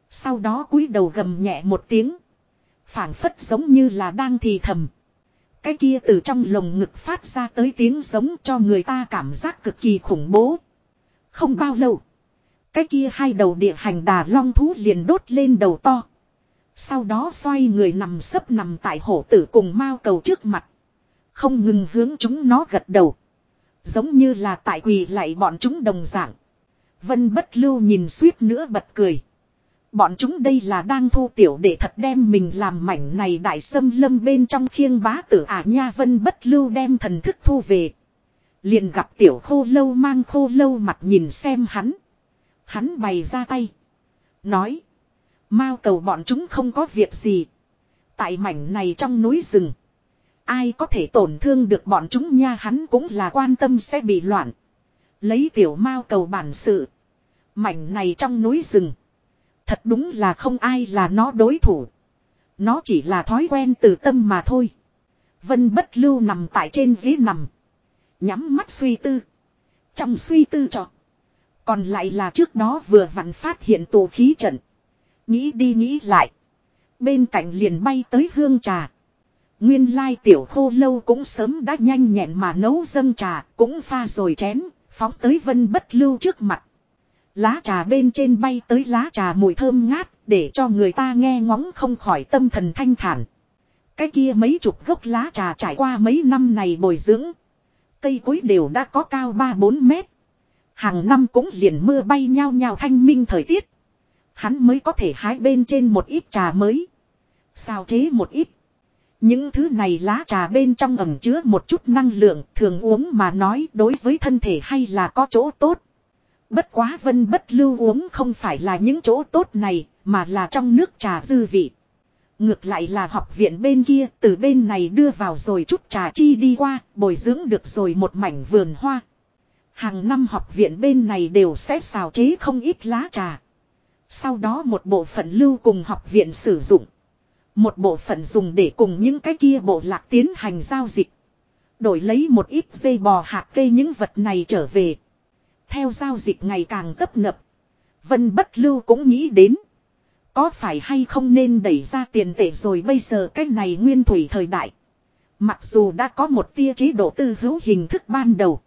Sau đó cúi đầu gầm nhẹ một tiếng. phảng phất giống như là đang thì thầm. Cái kia từ trong lồng ngực phát ra tới tiếng giống cho người ta cảm giác cực kỳ khủng bố. Không bao lâu. Cái kia hai đầu địa hành đà long thú liền đốt lên đầu to. Sau đó xoay người nằm sấp nằm tại hổ tử cùng mao cầu trước mặt. Không ngừng hướng chúng nó gật đầu. Giống như là tại quỳ lại bọn chúng đồng dạng. Vân bất lưu nhìn suýt nữa bật cười. Bọn chúng đây là đang thu tiểu để thật đem mình làm mảnh này đại sâm lâm bên trong khiêng bá tử ả nha vân bất lưu đem thần thức thu về. Liền gặp tiểu khô lâu mang khô lâu mặt nhìn xem hắn. Hắn bày ra tay. Nói. Mao cầu bọn chúng không có việc gì. Tại mảnh này trong núi rừng. Ai có thể tổn thương được bọn chúng nha hắn cũng là quan tâm sẽ bị loạn. Lấy tiểu mao cầu bản sự. Mảnh này trong núi rừng. Thật đúng là không ai là nó đối thủ. Nó chỉ là thói quen từ tâm mà thôi. Vân bất lưu nằm tại trên ghế nằm. Nhắm mắt suy tư. Trong suy tư trọt. Còn lại là trước đó vừa vặn phát hiện tổ khí trận. Nghĩ đi nghĩ lại. Bên cạnh liền bay tới hương trà. Nguyên lai tiểu khô lâu cũng sớm đã nhanh nhẹn mà nấu dâng trà, cũng pha rồi chén, phóng tới vân bất lưu trước mặt. Lá trà bên trên bay tới lá trà mùi thơm ngát, để cho người ta nghe ngóng không khỏi tâm thần thanh thản. Cái kia mấy chục gốc lá trà trải qua mấy năm này bồi dưỡng. Cây cối đều đã có cao 3-4 mét. Hàng năm cũng liền mưa bay nhau nhau thanh minh thời tiết. Hắn mới có thể hái bên trên một ít trà mới. Sao chế một ít. Những thứ này lá trà bên trong ẩm chứa một chút năng lượng thường uống mà nói đối với thân thể hay là có chỗ tốt. Bất quá vân bất lưu uống không phải là những chỗ tốt này, mà là trong nước trà dư vị. Ngược lại là học viện bên kia, từ bên này đưa vào rồi chút trà chi đi qua, bồi dưỡng được rồi một mảnh vườn hoa. Hàng năm học viện bên này đều sẽ xào chế không ít lá trà. Sau đó một bộ phận lưu cùng học viện sử dụng. Một bộ phận dùng để cùng những cái kia bộ lạc tiến hành giao dịch. Đổi lấy một ít dây bò hạt cây những vật này trở về. Theo giao dịch ngày càng tấp nập. Vân bất lưu cũng nghĩ đến. Có phải hay không nên đẩy ra tiền tệ rồi bây giờ cái này nguyên thủy thời đại. Mặc dù đã có một tia chế độ tư hữu hình thức ban đầu.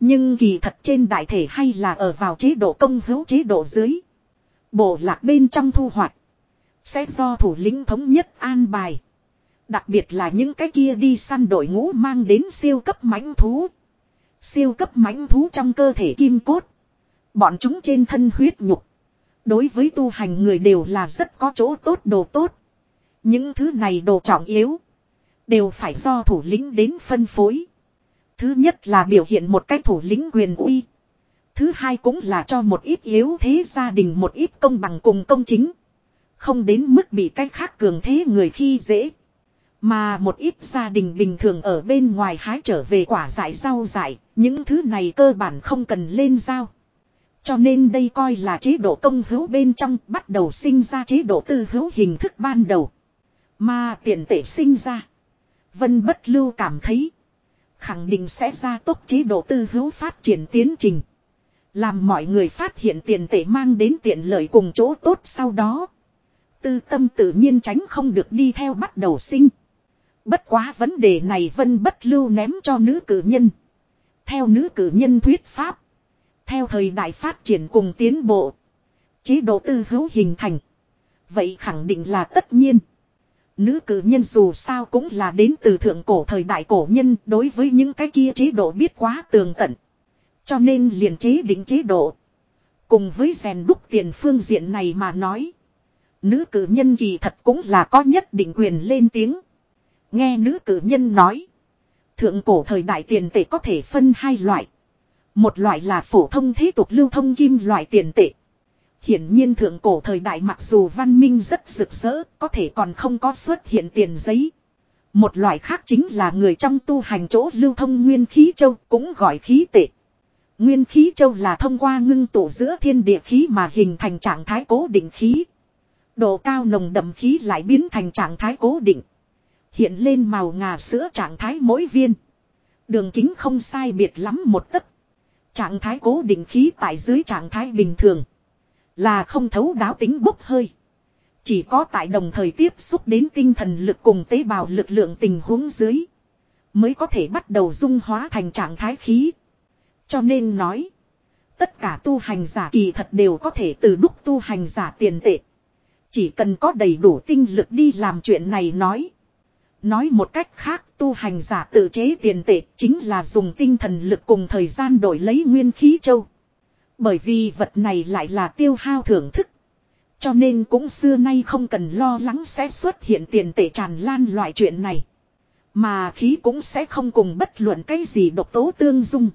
Nhưng kỳ thật trên đại thể hay là ở vào chế độ công hữu chế độ dưới. Bộ lạc bên trong thu hoạch. Sẽ do thủ lĩnh thống nhất an bài. Đặc biệt là những cái kia đi săn đội ngũ mang đến siêu cấp mãnh thú. Siêu cấp mãnh thú trong cơ thể kim cốt. Bọn chúng trên thân huyết nhục. Đối với tu hành người đều là rất có chỗ tốt đồ tốt. Những thứ này đồ trọng yếu. Đều phải do thủ lĩnh đến phân phối. Thứ nhất là biểu hiện một cái thủ lĩnh quyền uy. Thứ hai cũng là cho một ít yếu thế gia đình một ít công bằng cùng công chính. Không đến mức bị cách khác cường thế người khi dễ. Mà một ít gia đình bình thường ở bên ngoài hái trở về quả dại rau dại, những thứ này cơ bản không cần lên giao. Cho nên đây coi là chế độ công hữu bên trong bắt đầu sinh ra chế độ tư hữu hình thức ban đầu. Mà tiền tệ sinh ra. Vân bất lưu cảm thấy. Khẳng định sẽ ra tốc chế độ tư hữu phát triển tiến trình. Làm mọi người phát hiện tiền tệ mang đến tiện lợi cùng chỗ tốt sau đó. Tư tâm tự nhiên tránh không được đi theo bắt đầu sinh. Bất quá vấn đề này vân bất lưu ném cho nữ cử nhân. Theo nữ cử nhân thuyết pháp. Theo thời đại phát triển cùng tiến bộ. Chế độ tư hữu hình thành. Vậy khẳng định là tất nhiên. Nữ cử nhân dù sao cũng là đến từ thượng cổ thời đại cổ nhân, đối với những cái kia chế độ biết quá tường tận. Cho nên liền chế định chế độ. Cùng với rèn đúc tiền phương diện này mà nói. Nữ cử nhân kỳ thật cũng là có nhất định quyền lên tiếng. Nghe nữ cử nhân nói. Thượng cổ thời đại tiền tệ có thể phân hai loại. Một loại là phổ thông thế tục lưu thông kim loại tiền tệ. Hiển nhiên thượng cổ thời đại mặc dù văn minh rất rực rỡ, có thể còn không có xuất hiện tiền giấy. Một loại khác chính là người trong tu hành chỗ lưu thông nguyên khí châu cũng gọi khí tệ. Nguyên khí châu là thông qua ngưng tụ giữa thiên địa khí mà hình thành trạng thái cố định khí. Độ cao nồng đậm khí lại biến thành trạng thái cố định. Hiện lên màu ngà sữa trạng thái mỗi viên. Đường kính không sai biệt lắm một tấc. Trạng thái cố định khí tại dưới trạng thái bình thường. Là không thấu đáo tính bốc hơi. Chỉ có tại đồng thời tiếp xúc đến tinh thần lực cùng tế bào lực lượng tình huống dưới. Mới có thể bắt đầu dung hóa thành trạng thái khí. Cho nên nói. Tất cả tu hành giả kỳ thật đều có thể từ đúc tu hành giả tiền tệ. Chỉ cần có đầy đủ tinh lực đi làm chuyện này nói. Nói một cách khác tu hành giả tự chế tiền tệ chính là dùng tinh thần lực cùng thời gian đổi lấy nguyên khí châu. Bởi vì vật này lại là tiêu hao thưởng thức. Cho nên cũng xưa nay không cần lo lắng sẽ xuất hiện tiền tệ tràn lan loại chuyện này. Mà khí cũng sẽ không cùng bất luận cái gì độc tố tương dung.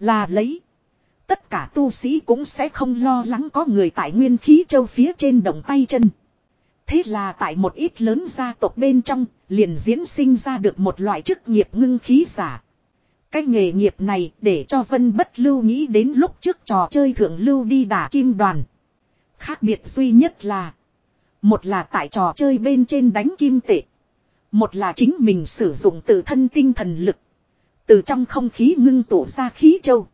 Là lấy. Tất cả tu sĩ cũng sẽ không lo lắng có người tại nguyên khí châu phía trên động tay chân. Thế là tại một ít lớn gia tộc bên trong, liền diễn sinh ra được một loại chức nghiệp ngưng khí giả. Cái nghề nghiệp này để cho Vân Bất Lưu nghĩ đến lúc trước trò chơi thượng lưu đi đả kim đoàn. Khác biệt duy nhất là, Một là tại trò chơi bên trên đánh kim tệ. Một là chính mình sử dụng tự thân tinh thần lực. Từ trong không khí ngưng tụ ra khí châu.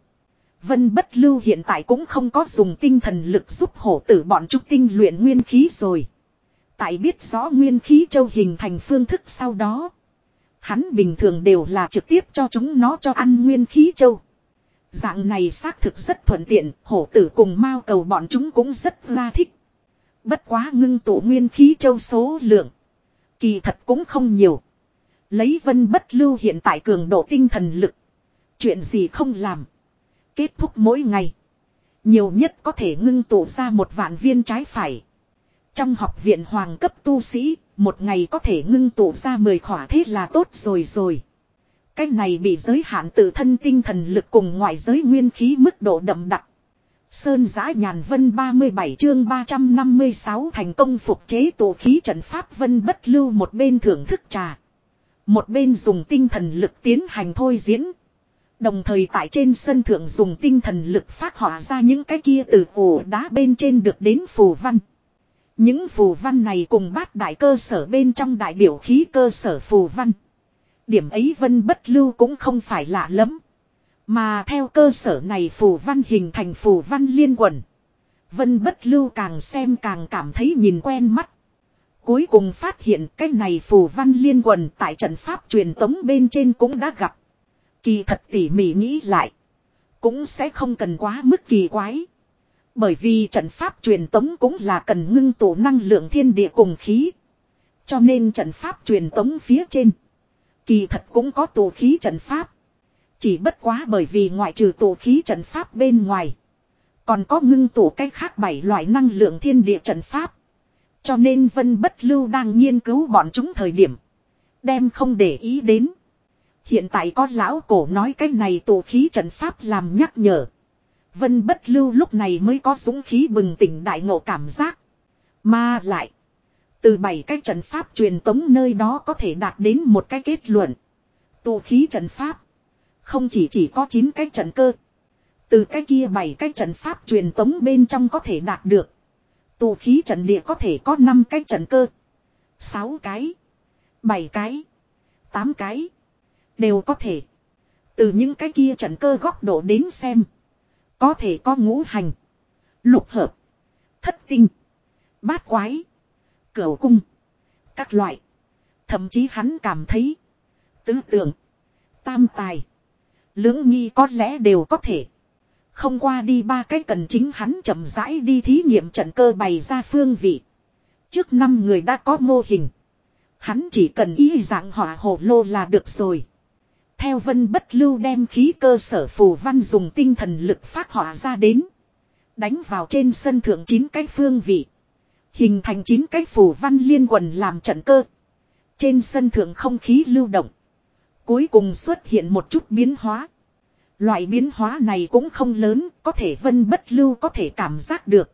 Vân Bất Lưu hiện tại cũng không có dùng tinh thần lực giúp hổ tử bọn trúc tinh luyện nguyên khí rồi. Tại biết rõ nguyên khí châu hình thành phương thức sau đó Hắn bình thường đều là trực tiếp cho chúng nó cho ăn nguyên khí châu. Dạng này xác thực rất thuận tiện, hổ tử cùng mao cầu bọn chúng cũng rất la thích. Bất quá ngưng tụ nguyên khí châu số lượng. Kỳ thật cũng không nhiều. Lấy vân bất lưu hiện tại cường độ tinh thần lực. Chuyện gì không làm. Kết thúc mỗi ngày. Nhiều nhất có thể ngưng tụ ra một vạn viên trái phải. Trong học viện hoàng cấp tu sĩ, một ngày có thể ngưng tụ ra 10 khỏa thế là tốt rồi rồi. Cái này bị giới hạn tự thân tinh thần lực cùng ngoại giới nguyên khí mức độ đậm đặc. Sơn giã nhàn vân 37 chương 356 thành công phục chế tổ khí trận pháp vân bất lưu một bên thưởng thức trà. Một bên dùng tinh thần lực tiến hành thôi diễn. Đồng thời tại trên sân thượng dùng tinh thần lực phát họa ra những cái kia từ ổ đá bên trên được đến phù văn. Những phù văn này cùng bát đại cơ sở bên trong đại biểu khí cơ sở phù văn. Điểm ấy vân bất lưu cũng không phải lạ lắm. Mà theo cơ sở này phù văn hình thành phù văn liên quẩn. Vân bất lưu càng xem càng cảm thấy nhìn quen mắt. Cuối cùng phát hiện cái này phù văn liên quần tại trận pháp truyền tống bên trên cũng đã gặp. Kỳ thật tỉ mỉ nghĩ lại. Cũng sẽ không cần quá mức kỳ quái. Bởi vì trận pháp truyền tống cũng là cần ngưng tụ năng lượng thiên địa cùng khí. Cho nên trận pháp truyền tống phía trên. Kỳ thật cũng có tụ khí trận pháp. Chỉ bất quá bởi vì ngoại trừ tụ khí trận pháp bên ngoài. Còn có ngưng tụ cách khác bảy loại năng lượng thiên địa trận pháp. Cho nên Vân Bất Lưu đang nghiên cứu bọn chúng thời điểm. Đem không để ý đến. Hiện tại có lão cổ nói cái này tụ khí trận pháp làm nhắc nhở. Vân bất lưu lúc này mới có dũng khí bừng tỉnh đại ngộ cảm giác. Mà lại. Từ bảy cái trận pháp truyền tống nơi đó có thể đạt đến một cái kết luận. Tụ khí trận pháp. Không chỉ chỉ có 9 cái trận cơ. Từ cái kia bảy cái trận pháp truyền tống bên trong có thể đạt được. Tụ khí trận địa có thể có 5 cái trận cơ. 6 cái. 7 cái. 8 cái. Đều có thể. Từ những cái kia trận cơ góc độ đến xem. Có thể có ngũ hành. Lục hợp. Thất tinh. Bát quái. Cửu cung. Các loại. Thậm chí hắn cảm thấy. Tứ tưởng. Tam tài. Lưỡng nghi có lẽ đều có thể. Không qua đi ba cái cần chính hắn chậm rãi đi thí nghiệm trận cơ bày ra phương vị. Trước năm người đã có mô hình. Hắn chỉ cần ý dạng hỏa hồ lô là được rồi. Theo vân bất lưu đem khí cơ sở phù văn dùng tinh thần lực phát hỏa ra đến. Đánh vào trên sân thượng chín cái phương vị. Hình thành chín cái phù văn liên quần làm trận cơ. Trên sân thượng không khí lưu động. Cuối cùng xuất hiện một chút biến hóa. Loại biến hóa này cũng không lớn, có thể vân bất lưu có thể cảm giác được.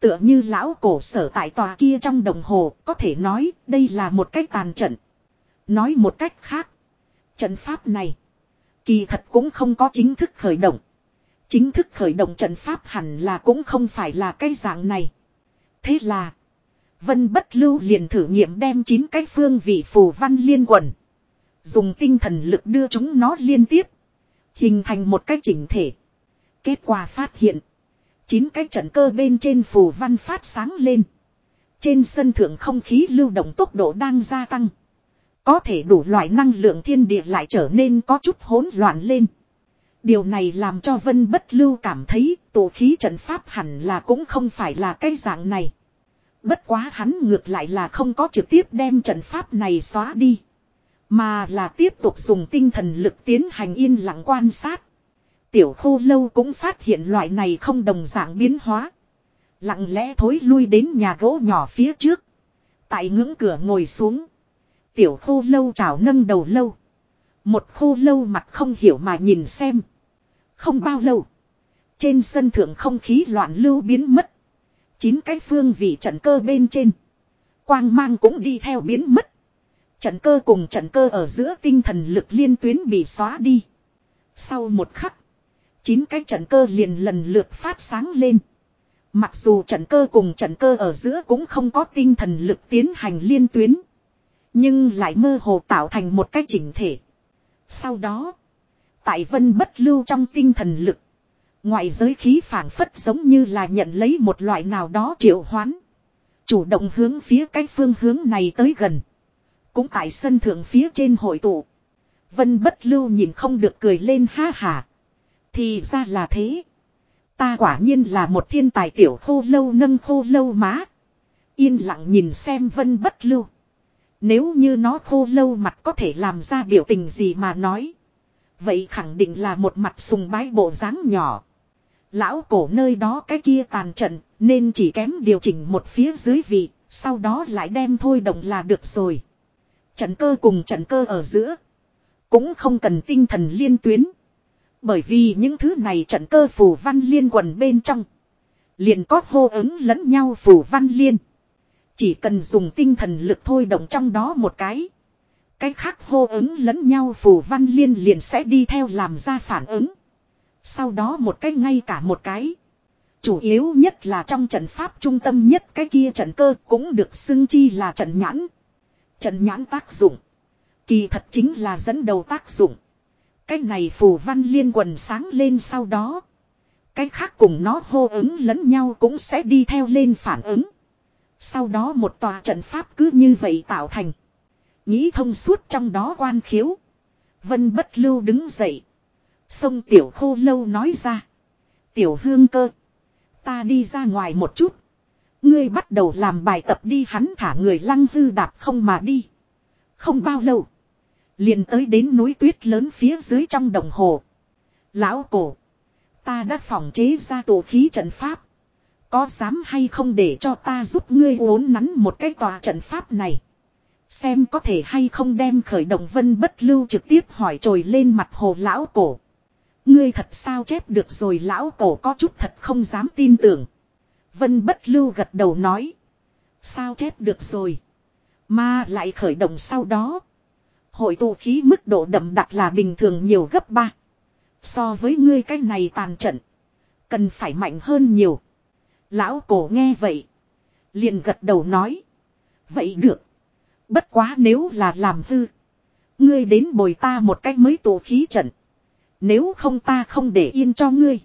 Tựa như lão cổ sở tại tòa kia trong đồng hồ, có thể nói đây là một cách tàn trận. Nói một cách khác. Trận pháp này, kỳ thật cũng không có chính thức khởi động. Chính thức khởi động trận pháp hẳn là cũng không phải là cái dạng này. Thế là, Vân Bất Lưu liền thử nghiệm đem chín cái phương vị phù văn liên quần. Dùng tinh thần lực đưa chúng nó liên tiếp. Hình thành một cái chỉnh thể. Kết quả phát hiện. Chín cái trận cơ bên trên phù văn phát sáng lên. Trên sân thượng không khí lưu động tốc độ đang gia tăng. Có thể đủ loại năng lượng thiên địa lại trở nên có chút hỗn loạn lên. Điều này làm cho Vân Bất Lưu cảm thấy tổ khí trận pháp hẳn là cũng không phải là cái dạng này. Bất quá hắn ngược lại là không có trực tiếp đem trận pháp này xóa đi. Mà là tiếp tục dùng tinh thần lực tiến hành yên lặng quan sát. Tiểu khô lâu cũng phát hiện loại này không đồng dạng biến hóa. Lặng lẽ thối lui đến nhà gỗ nhỏ phía trước. Tại ngưỡng cửa ngồi xuống. Tiểu khô lâu chào nâng đầu lâu. Một khô lâu mặt không hiểu mà nhìn xem. Không bao lâu. Trên sân thượng không khí loạn lưu biến mất. Chín cái phương vị trận cơ bên trên. Quang mang cũng đi theo biến mất. Trận cơ cùng trận cơ ở giữa tinh thần lực liên tuyến bị xóa đi. Sau một khắc. Chín cái trận cơ liền lần lượt phát sáng lên. Mặc dù trận cơ cùng trận cơ ở giữa cũng không có tinh thần lực tiến hành liên tuyến. Nhưng lại mơ hồ tạo thành một cái chỉnh thể. Sau đó. Tại vân bất lưu trong tinh thần lực. Ngoại giới khí phản phất giống như là nhận lấy một loại nào đó triệu hoán. Chủ động hướng phía cái phương hướng này tới gần. Cũng tại sân thượng phía trên hội tụ. Vân bất lưu nhìn không được cười lên ha hà. Thì ra là thế. Ta quả nhiên là một thiên tài tiểu khô lâu nâng khô lâu má. Yên lặng nhìn xem vân bất lưu. Nếu như nó khô lâu mặt có thể làm ra biểu tình gì mà nói. Vậy khẳng định là một mặt sùng bái bộ dáng nhỏ. Lão cổ nơi đó cái kia tàn trận, nên chỉ kém điều chỉnh một phía dưới vị. Sau đó lại đem thôi động là được rồi. Trận cơ cùng trận cơ ở giữa. Cũng không cần tinh thần liên tuyến. Bởi vì những thứ này trận cơ phù văn liên quần bên trong. Liền có hô ứng lẫn nhau phù văn liên. Chỉ cần dùng tinh thần lực thôi động trong đó một cái. Cái khác hô ứng lẫn nhau phù văn liên liền sẽ đi theo làm ra phản ứng. Sau đó một cái ngay cả một cái. Chủ yếu nhất là trong trận pháp trung tâm nhất cái kia trận cơ cũng được xưng chi là trận nhãn. Trận nhãn tác dụng. Kỳ thật chính là dẫn đầu tác dụng. Cái này phù văn liên quần sáng lên sau đó. Cái khác cùng nó hô ứng lẫn nhau cũng sẽ đi theo lên phản ứng. Sau đó một tòa trận pháp cứ như vậy tạo thành. Nghĩ thông suốt trong đó quan khiếu. Vân bất lưu đứng dậy. Sông tiểu khô lâu nói ra. Tiểu hương cơ. Ta đi ra ngoài một chút. Ngươi bắt đầu làm bài tập đi, hắn thả người lăng hư đạp không mà đi. Không bao lâu. Liền tới đến núi tuyết lớn phía dưới trong đồng hồ. Lão cổ. Ta đã phòng chế ra tổ khí trận pháp. Có dám hay không để cho ta giúp ngươi uốn nắn một cái tòa trận pháp này. Xem có thể hay không đem khởi động vân bất lưu trực tiếp hỏi trồi lên mặt hồ lão cổ. Ngươi thật sao chép được rồi lão cổ có chút thật không dám tin tưởng. Vân bất lưu gật đầu nói. Sao chép được rồi. Mà lại khởi động sau đó. Hội tụ khí mức độ đậm đặc là bình thường nhiều gấp ba. So với ngươi cái này tàn trận. Cần phải mạnh hơn nhiều. Lão cổ nghe vậy. Liền gật đầu nói. Vậy được. Bất quá nếu là làm hư. Ngươi đến bồi ta một cách mới tổ khí trận. Nếu không ta không để yên cho ngươi.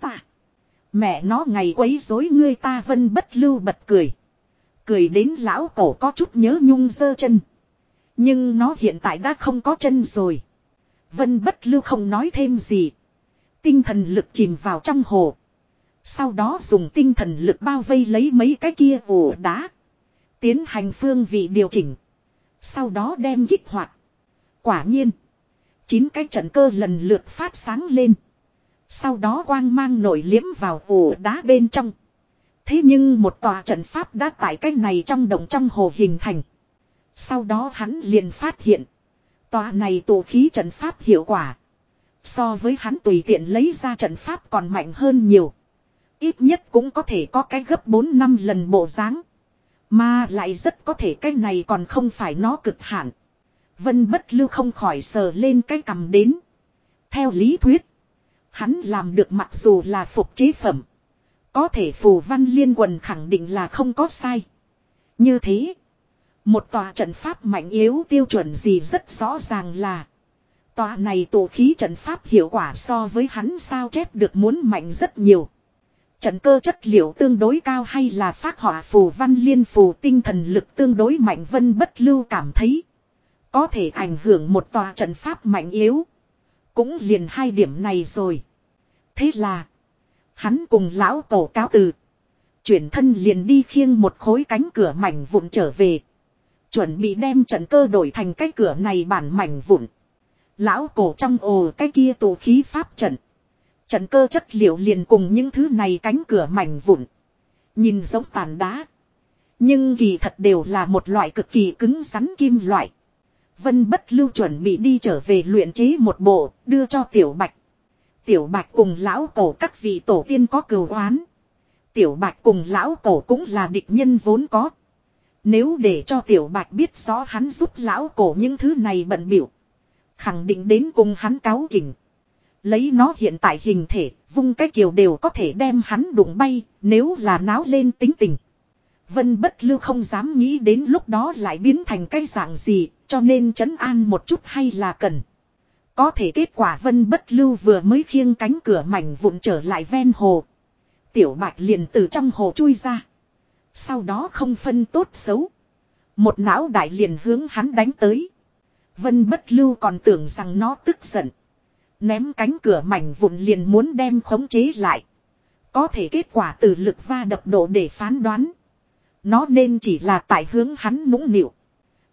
Ta. Mẹ nó ngày quấy rối ngươi ta vân bất lưu bật cười. Cười đến lão cổ có chút nhớ nhung dơ chân. Nhưng nó hiện tại đã không có chân rồi. Vân bất lưu không nói thêm gì. Tinh thần lực chìm vào trong hồ. Sau đó dùng tinh thần lực bao vây lấy mấy cái kia ổ đá. Tiến hành phương vị điều chỉnh. Sau đó đem kích hoạt. Quả nhiên. Chín cái trận cơ lần lượt phát sáng lên. Sau đó quang mang nổi liếm vào ổ đá bên trong. Thế nhưng một tòa trận pháp đã tại cái này trong động trong hồ hình thành. Sau đó hắn liền phát hiện. Tòa này tổ khí trận pháp hiệu quả. So với hắn tùy tiện lấy ra trận pháp còn mạnh hơn nhiều. Ít nhất cũng có thể có cái gấp 4 năm lần bộ dáng Mà lại rất có thể cái này còn không phải nó cực hạn. Vân bất lưu không khỏi sờ lên cái cầm đến. Theo lý thuyết. Hắn làm được mặc dù là phục chế phẩm. Có thể phù văn liên quần khẳng định là không có sai. Như thế. Một tòa trận pháp mạnh yếu tiêu chuẩn gì rất rõ ràng là. Tòa này tổ khí trận pháp hiệu quả so với hắn sao chép được muốn mạnh rất nhiều. Trận cơ chất liệu tương đối cao hay là phát họa phù văn liên phù tinh thần lực tương đối mạnh vân bất lưu cảm thấy. Có thể ảnh hưởng một tòa trận pháp mạnh yếu. Cũng liền hai điểm này rồi. Thế là. Hắn cùng lão cổ cáo từ. Chuyển thân liền đi khiêng một khối cánh cửa mảnh vụn trở về. Chuẩn bị đem trận cơ đổi thành cái cửa này bản mảnh vụn. Lão cổ trong ồ cái kia tổ khí pháp trận. Trận cơ chất liệu liền cùng những thứ này cánh cửa mảnh vụn. Nhìn giống tàn đá. Nhưng kỳ thật đều là một loại cực kỳ cứng rắn kim loại. Vân bất lưu chuẩn bị đi trở về luyện chế một bộ, đưa cho tiểu bạch. Tiểu bạch cùng lão cổ các vị tổ tiên có cừu oán. Tiểu bạch cùng lão cổ cũng là địch nhân vốn có. Nếu để cho tiểu bạch biết rõ hắn giúp lão cổ những thứ này bận biểu. Khẳng định đến cùng hắn cáo kỉnh. Lấy nó hiện tại hình thể, vung cái kiều đều có thể đem hắn đụng bay, nếu là náo lên tính tình. Vân bất lưu không dám nghĩ đến lúc đó lại biến thành cái dạng gì, cho nên chấn an một chút hay là cần. Có thể kết quả vân bất lưu vừa mới khiêng cánh cửa mảnh vụn trở lại ven hồ. Tiểu bạch liền từ trong hồ chui ra. Sau đó không phân tốt xấu. Một não đại liền hướng hắn đánh tới. Vân bất lưu còn tưởng rằng nó tức giận. Ném cánh cửa mảnh vụn liền muốn đem khống chế lại. Có thể kết quả từ lực va đập độ để phán đoán. Nó nên chỉ là tại hướng hắn nũng nịu.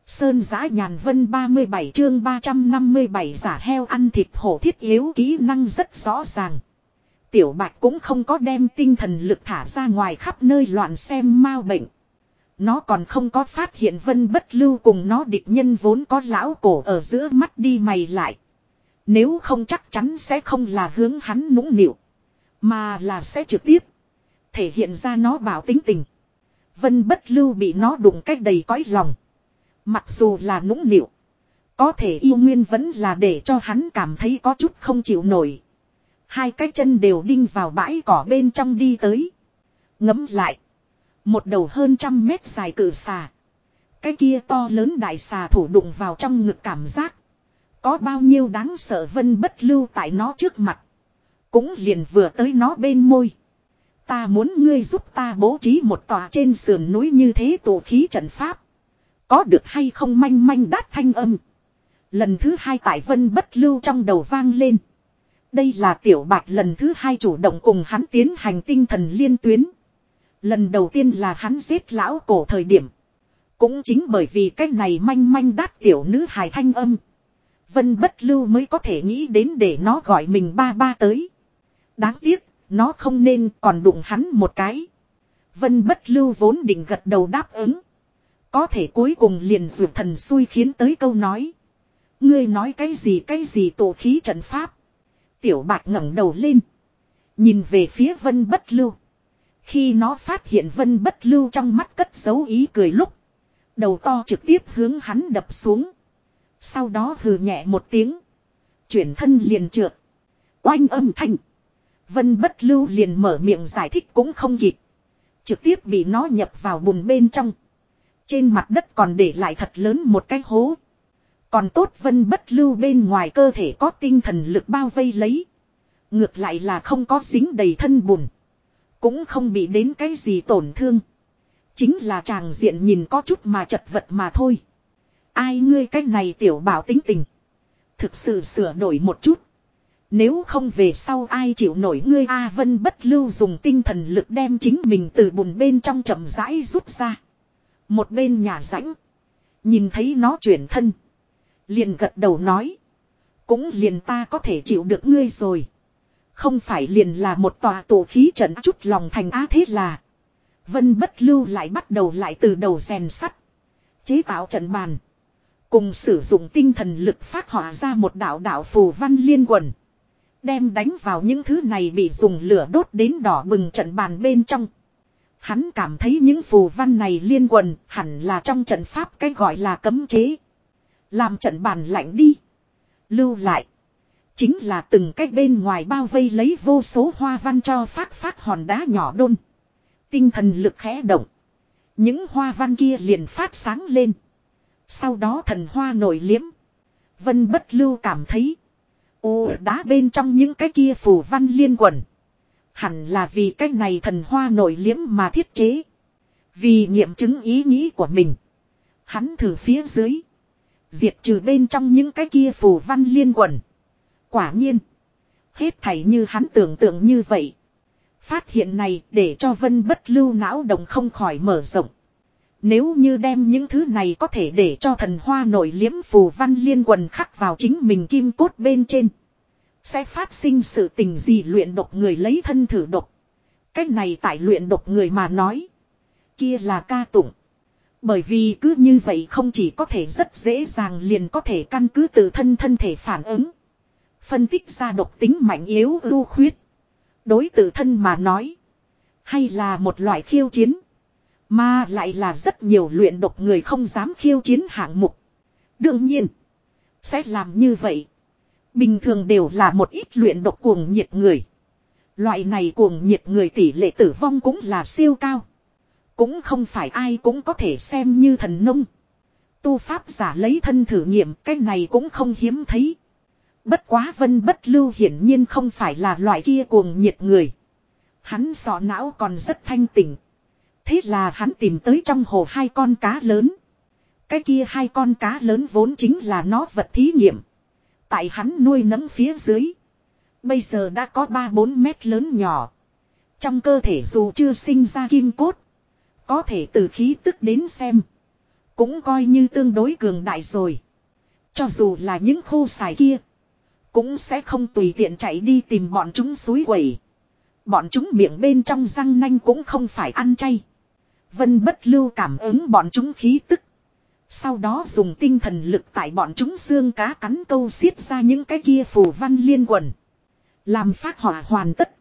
Sơn giã nhàn vân 37 chương 357 giả heo ăn thịt hổ thiết yếu kỹ năng rất rõ ràng. Tiểu bạch cũng không có đem tinh thần lực thả ra ngoài khắp nơi loạn xem mau bệnh. Nó còn không có phát hiện vân bất lưu cùng nó địch nhân vốn có lão cổ ở giữa mắt đi mày lại. Nếu không chắc chắn sẽ không là hướng hắn nũng nịu. Mà là sẽ trực tiếp. Thể hiện ra nó bảo tính tình. Vân bất lưu bị nó đụng cách đầy cõi lòng. Mặc dù là nũng nịu. Có thể yêu nguyên vẫn là để cho hắn cảm thấy có chút không chịu nổi. Hai cái chân đều đinh vào bãi cỏ bên trong đi tới. Ngấm lại. Một đầu hơn trăm mét dài cử xà. Cái kia to lớn đại xà thủ đụng vào trong ngực cảm giác. Có bao nhiêu đáng sợ vân bất lưu tại nó trước mặt. Cũng liền vừa tới nó bên môi. Ta muốn ngươi giúp ta bố trí một tòa trên sườn núi như thế tổ khí trận pháp. Có được hay không manh manh đát thanh âm. Lần thứ hai tại vân bất lưu trong đầu vang lên. Đây là tiểu bạc lần thứ hai chủ động cùng hắn tiến hành tinh thần liên tuyến. Lần đầu tiên là hắn giết lão cổ thời điểm. Cũng chính bởi vì cái này manh manh đát tiểu nữ hài thanh âm. Vân bất lưu mới có thể nghĩ đến để nó gọi mình ba ba tới. Đáng tiếc, nó không nên còn đụng hắn một cái. Vân bất lưu vốn định gật đầu đáp ứng. Có thể cuối cùng liền dù thần xui khiến tới câu nói. Ngươi nói cái gì cái gì tổ khí trận pháp. Tiểu bạc ngẩng đầu lên. Nhìn về phía vân bất lưu. Khi nó phát hiện vân bất lưu trong mắt cất dấu ý cười lúc. Đầu to trực tiếp hướng hắn đập xuống. Sau đó hừ nhẹ một tiếng. Chuyển thân liền trượt. Oanh âm thanh. Vân bất lưu liền mở miệng giải thích cũng không kịp. Trực tiếp bị nó nhập vào bùn bên trong. Trên mặt đất còn để lại thật lớn một cái hố. Còn tốt vân bất lưu bên ngoài cơ thể có tinh thần lực bao vây lấy. Ngược lại là không có dính đầy thân bùn. Cũng không bị đến cái gì tổn thương. Chính là chàng diện nhìn có chút mà chật vật mà thôi. Ai ngươi cách này tiểu bảo tính tình. Thực sự sửa đổi một chút. Nếu không về sau ai chịu nổi ngươi A Vân bất lưu dùng tinh thần lực đem chính mình từ bùn bên trong chậm rãi rút ra. Một bên nhà rãnh. Nhìn thấy nó chuyển thân. Liền gật đầu nói. Cũng liền ta có thể chịu được ngươi rồi. Không phải liền là một tòa tổ khí trận chút lòng thành á thế là. Vân bất lưu lại bắt đầu lại từ đầu rèn sắt. Chế tạo trận bàn. Cùng sử dụng tinh thần lực phát họa ra một đạo đạo phù văn liên quần. Đem đánh vào những thứ này bị dùng lửa đốt đến đỏ bừng trận bàn bên trong. Hắn cảm thấy những phù văn này liên quần hẳn là trong trận pháp cái gọi là cấm chế. Làm trận bàn lạnh đi. Lưu lại. Chính là từng cách bên ngoài bao vây lấy vô số hoa văn cho phát phát hòn đá nhỏ đôn. Tinh thần lực khẽ động. Những hoa văn kia liền phát sáng lên. Sau đó thần hoa nổi liếm. Vân bất lưu cảm thấy. Ồ, đá bên trong những cái kia phù văn liên quẩn. Hẳn là vì cái này thần hoa nổi liếm mà thiết chế. Vì nghiệm chứng ý nghĩ của mình. Hắn thử phía dưới. Diệt trừ bên trong những cái kia phù văn liên quẩn. Quả nhiên. Hết thảy như hắn tưởng tượng như vậy. Phát hiện này để cho vân bất lưu não đồng không khỏi mở rộng. Nếu như đem những thứ này có thể để cho thần hoa nổi liếm phù văn liên quần khắc vào chính mình kim cốt bên trên. Sẽ phát sinh sự tình gì luyện độc người lấy thân thử độc. Cách này tại luyện độc người mà nói. Kia là ca tụng. Bởi vì cứ như vậy không chỉ có thể rất dễ dàng liền có thể căn cứ từ thân thân thể phản ứng. Phân tích ra độc tính mạnh yếu ưu khuyết. Đối tự thân mà nói. Hay là một loại khiêu chiến. Mà lại là rất nhiều luyện độc người không dám khiêu chiến hạng mục. Đương nhiên. Sẽ làm như vậy. Bình thường đều là một ít luyện độc cuồng nhiệt người. Loại này cuồng nhiệt người tỷ lệ tử vong cũng là siêu cao. Cũng không phải ai cũng có thể xem như thần nông. Tu pháp giả lấy thân thử nghiệm, cái này cũng không hiếm thấy. Bất quá vân bất lưu hiển nhiên không phải là loại kia cuồng nhiệt người. Hắn sọ não còn rất thanh tỉnh. Thế là hắn tìm tới trong hồ hai con cá lớn. Cái kia hai con cá lớn vốn chính là nó vật thí nghiệm. Tại hắn nuôi nấng phía dưới. Bây giờ đã có 3-4 mét lớn nhỏ. Trong cơ thể dù chưa sinh ra kim cốt. Có thể từ khí tức đến xem. Cũng coi như tương đối cường đại rồi. Cho dù là những khô xài kia. Cũng sẽ không tùy tiện chạy đi tìm bọn chúng suối quẩy. Bọn chúng miệng bên trong răng nanh cũng không phải ăn chay. Vân bất lưu cảm ứng bọn chúng khí tức. Sau đó dùng tinh thần lực tại bọn chúng xương cá cắn câu xiết ra những cái kia phù văn liên quần. Làm phát hỏa hoàn tất.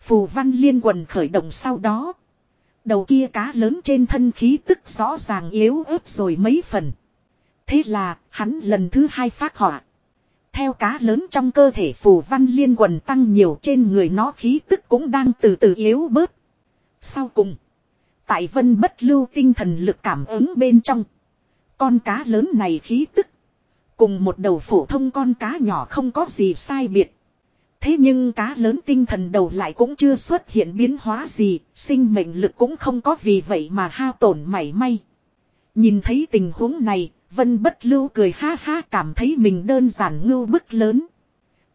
Phù văn liên quần khởi động sau đó. Đầu kia cá lớn trên thân khí tức rõ ràng yếu ớt rồi mấy phần. Thế là, hắn lần thứ hai phát hỏa. Theo cá lớn trong cơ thể phù văn liên quần tăng nhiều trên người nó khí tức cũng đang từ từ yếu bớt. Sau cùng. Tại vân bất lưu tinh thần lực cảm ứng bên trong. Con cá lớn này khí tức. Cùng một đầu phổ thông con cá nhỏ không có gì sai biệt. Thế nhưng cá lớn tinh thần đầu lại cũng chưa xuất hiện biến hóa gì, sinh mệnh lực cũng không có vì vậy mà hao tổn mảy may. Nhìn thấy tình huống này, Vân bất lưu cười ha ha cảm thấy mình đơn giản ngưu bức lớn.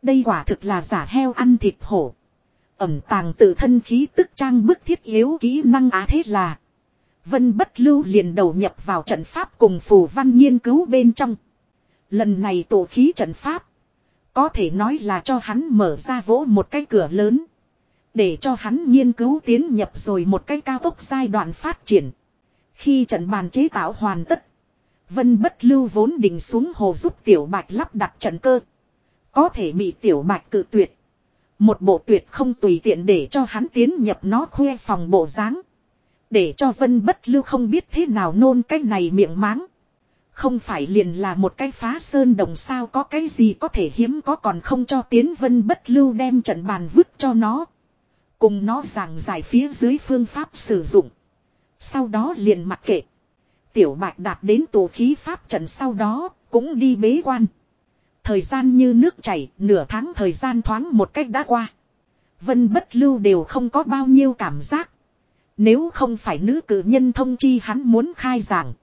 Đây quả thực là giả heo ăn thịt hổ. Ẩm tàng tự thân khí tức trang bức thiết yếu kỹ năng á thế là. Vân bất lưu liền đầu nhập vào trận pháp cùng phù văn nghiên cứu bên trong. Lần này tổ khí trận pháp. Có thể nói là cho hắn mở ra vỗ một cái cửa lớn. Để cho hắn nghiên cứu tiến nhập rồi một cái cao tốc giai đoạn phát triển. Khi trận bàn chế tạo hoàn tất. Vân bất lưu vốn định xuống hồ giúp tiểu bạch lắp đặt trận cơ. Có thể bị tiểu bạch cự tuyệt. Một bộ tuyệt không tùy tiện để cho hắn tiến nhập nó khuê phòng bộ dáng Để cho vân bất lưu không biết thế nào nôn cái này miệng máng. Không phải liền là một cái phá sơn đồng sao có cái gì có thể hiếm có còn không cho tiến vân bất lưu đem trận bàn vứt cho nó. Cùng nó giảng giải phía dưới phương pháp sử dụng. Sau đó liền mặc kệ. Tiểu bạch đạt đến tổ khí pháp trận sau đó, cũng đi bế quan. Thời gian như nước chảy, nửa tháng thời gian thoáng một cách đã qua. Vân bất lưu đều không có bao nhiêu cảm giác. Nếu không phải nữ cử nhân thông chi hắn muốn khai giảng.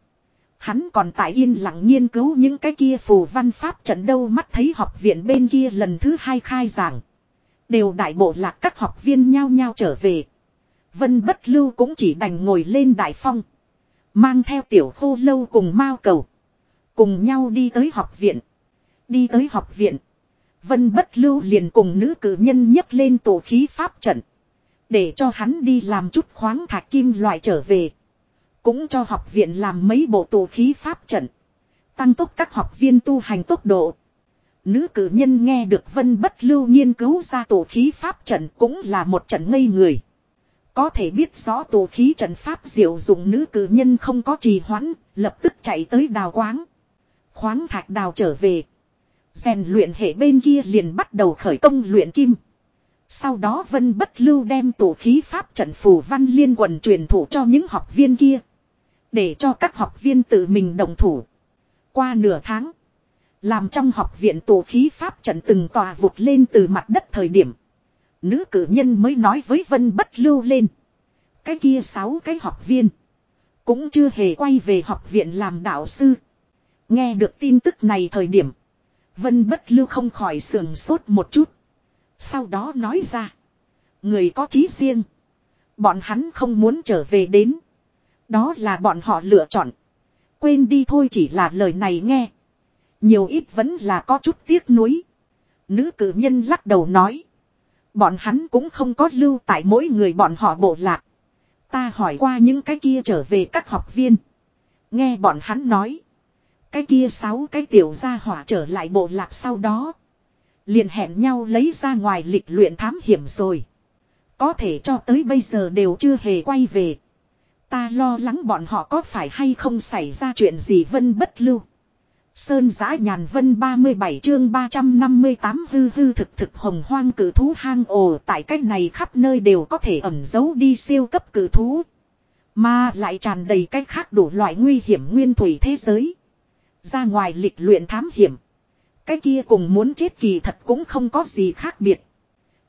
Hắn còn tại yên lặng nghiên cứu những cái kia phù văn pháp trận đâu mắt thấy học viện bên kia lần thứ hai khai giảng. Đều đại bộ lạc các học viên nhao nhao trở về. Vân bất lưu cũng chỉ đành ngồi lên đại phong. Mang theo tiểu khô lâu cùng mao cầu. Cùng nhau đi tới học viện. Đi tới học viện. Vân bất lưu liền cùng nữ cử nhân nhấc lên tổ khí pháp trận. Để cho hắn đi làm chút khoáng thạch kim loại trở về. Cũng cho học viện làm mấy bộ tổ khí pháp trận. Tăng tốc các học viên tu hành tốc độ. Nữ cử nhân nghe được vân bất lưu nghiên cứu ra tổ khí pháp trận cũng là một trận ngây người. Có thể biết rõ tổ khí trận pháp diệu dụng nữ cử nhân không có trì hoãn, lập tức chạy tới đào quáng. Khoáng thạch đào trở về rèn luyện hệ bên kia liền bắt đầu khởi công luyện kim. Sau đó Vân Bất Lưu đem tổ khí pháp trận phù văn liên quần truyền thủ cho những học viên kia. Để cho các học viên tự mình đồng thủ. Qua nửa tháng. Làm trong học viện tổ khí pháp trận từng tòa vụt lên từ mặt đất thời điểm. Nữ cử nhân mới nói với Vân Bất Lưu lên. Cái kia sáu cái học viên. Cũng chưa hề quay về học viện làm đạo sư. Nghe được tin tức này thời điểm. Vân Bất Lưu không khỏi sườn sốt một chút. Sau đó nói ra. Người có trí riêng. Bọn hắn không muốn trở về đến. Đó là bọn họ lựa chọn. Quên đi thôi chỉ là lời này nghe. Nhiều ít vẫn là có chút tiếc nuối. Nữ cử nhân lắc đầu nói. Bọn hắn cũng không có lưu tại mỗi người bọn họ bộ lạc. Ta hỏi qua những cái kia trở về các học viên. Nghe bọn hắn nói. Cái kia sáu cái tiểu gia hỏa trở lại bộ lạc sau đó. Liền hẹn nhau lấy ra ngoài lịch luyện thám hiểm rồi. Có thể cho tới bây giờ đều chưa hề quay về. Ta lo lắng bọn họ có phải hay không xảy ra chuyện gì vân bất lưu. Sơn giã nhàn vân 37 chương 358 hư hư thực thực hồng hoang cử thú hang ồ tại cách này khắp nơi đều có thể ẩn giấu đi siêu cấp cử thú. Mà lại tràn đầy cách khác đủ loại nguy hiểm nguyên thủy thế giới. Ra ngoài lịch luyện thám hiểm. Cái kia cùng muốn chết kỳ thật cũng không có gì khác biệt.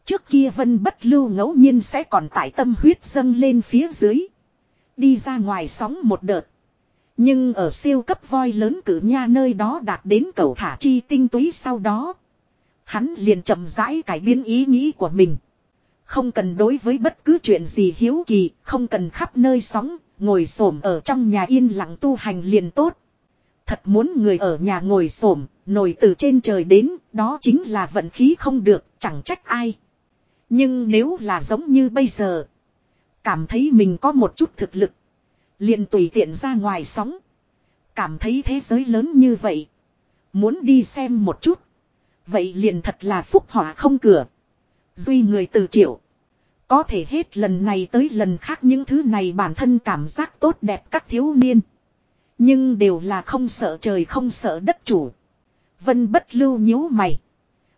Trước kia vân bất lưu ngẫu nhiên sẽ còn tải tâm huyết dâng lên phía dưới. Đi ra ngoài sóng một đợt. Nhưng ở siêu cấp voi lớn cử nha nơi đó đạt đến cầu thả chi tinh túy sau đó. Hắn liền chậm rãi cải biến ý nghĩ của mình. Không cần đối với bất cứ chuyện gì hiếu kỳ, không cần khắp nơi sóng, ngồi xổm ở trong nhà yên lặng tu hành liền tốt. Thật muốn người ở nhà ngồi xổm nổi từ trên trời đến, đó chính là vận khí không được, chẳng trách ai. Nhưng nếu là giống như bây giờ, cảm thấy mình có một chút thực lực, liền tùy tiện ra ngoài sóng. Cảm thấy thế giới lớn như vậy, muốn đi xem một chút. Vậy liền thật là phúc họa không cửa. Duy người từ triệu. Có thể hết lần này tới lần khác những thứ này bản thân cảm giác tốt đẹp các thiếu niên. Nhưng đều là không sợ trời không sợ đất chủ. Vân bất lưu nhíu mày.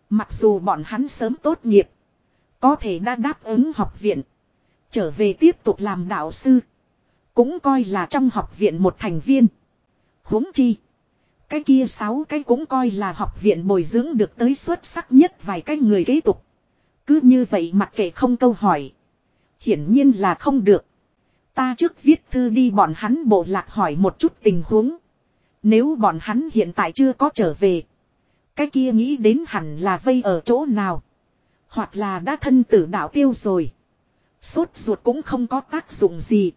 Mặc dù bọn hắn sớm tốt nghiệp. Có thể đã đáp ứng học viện. Trở về tiếp tục làm đạo sư. Cũng coi là trong học viện một thành viên. huống chi. Cái kia sáu cái cũng coi là học viện bồi dưỡng được tới xuất sắc nhất vài cái người kế tục. Cứ như vậy mặc kệ không câu hỏi. Hiển nhiên là không được. Ta trước viết thư đi bọn hắn bộ lạc hỏi một chút tình huống. Nếu bọn hắn hiện tại chưa có trở về. Cái kia nghĩ đến hẳn là vây ở chỗ nào. Hoặc là đã thân tử đạo tiêu rồi. Sốt ruột cũng không có tác dụng gì.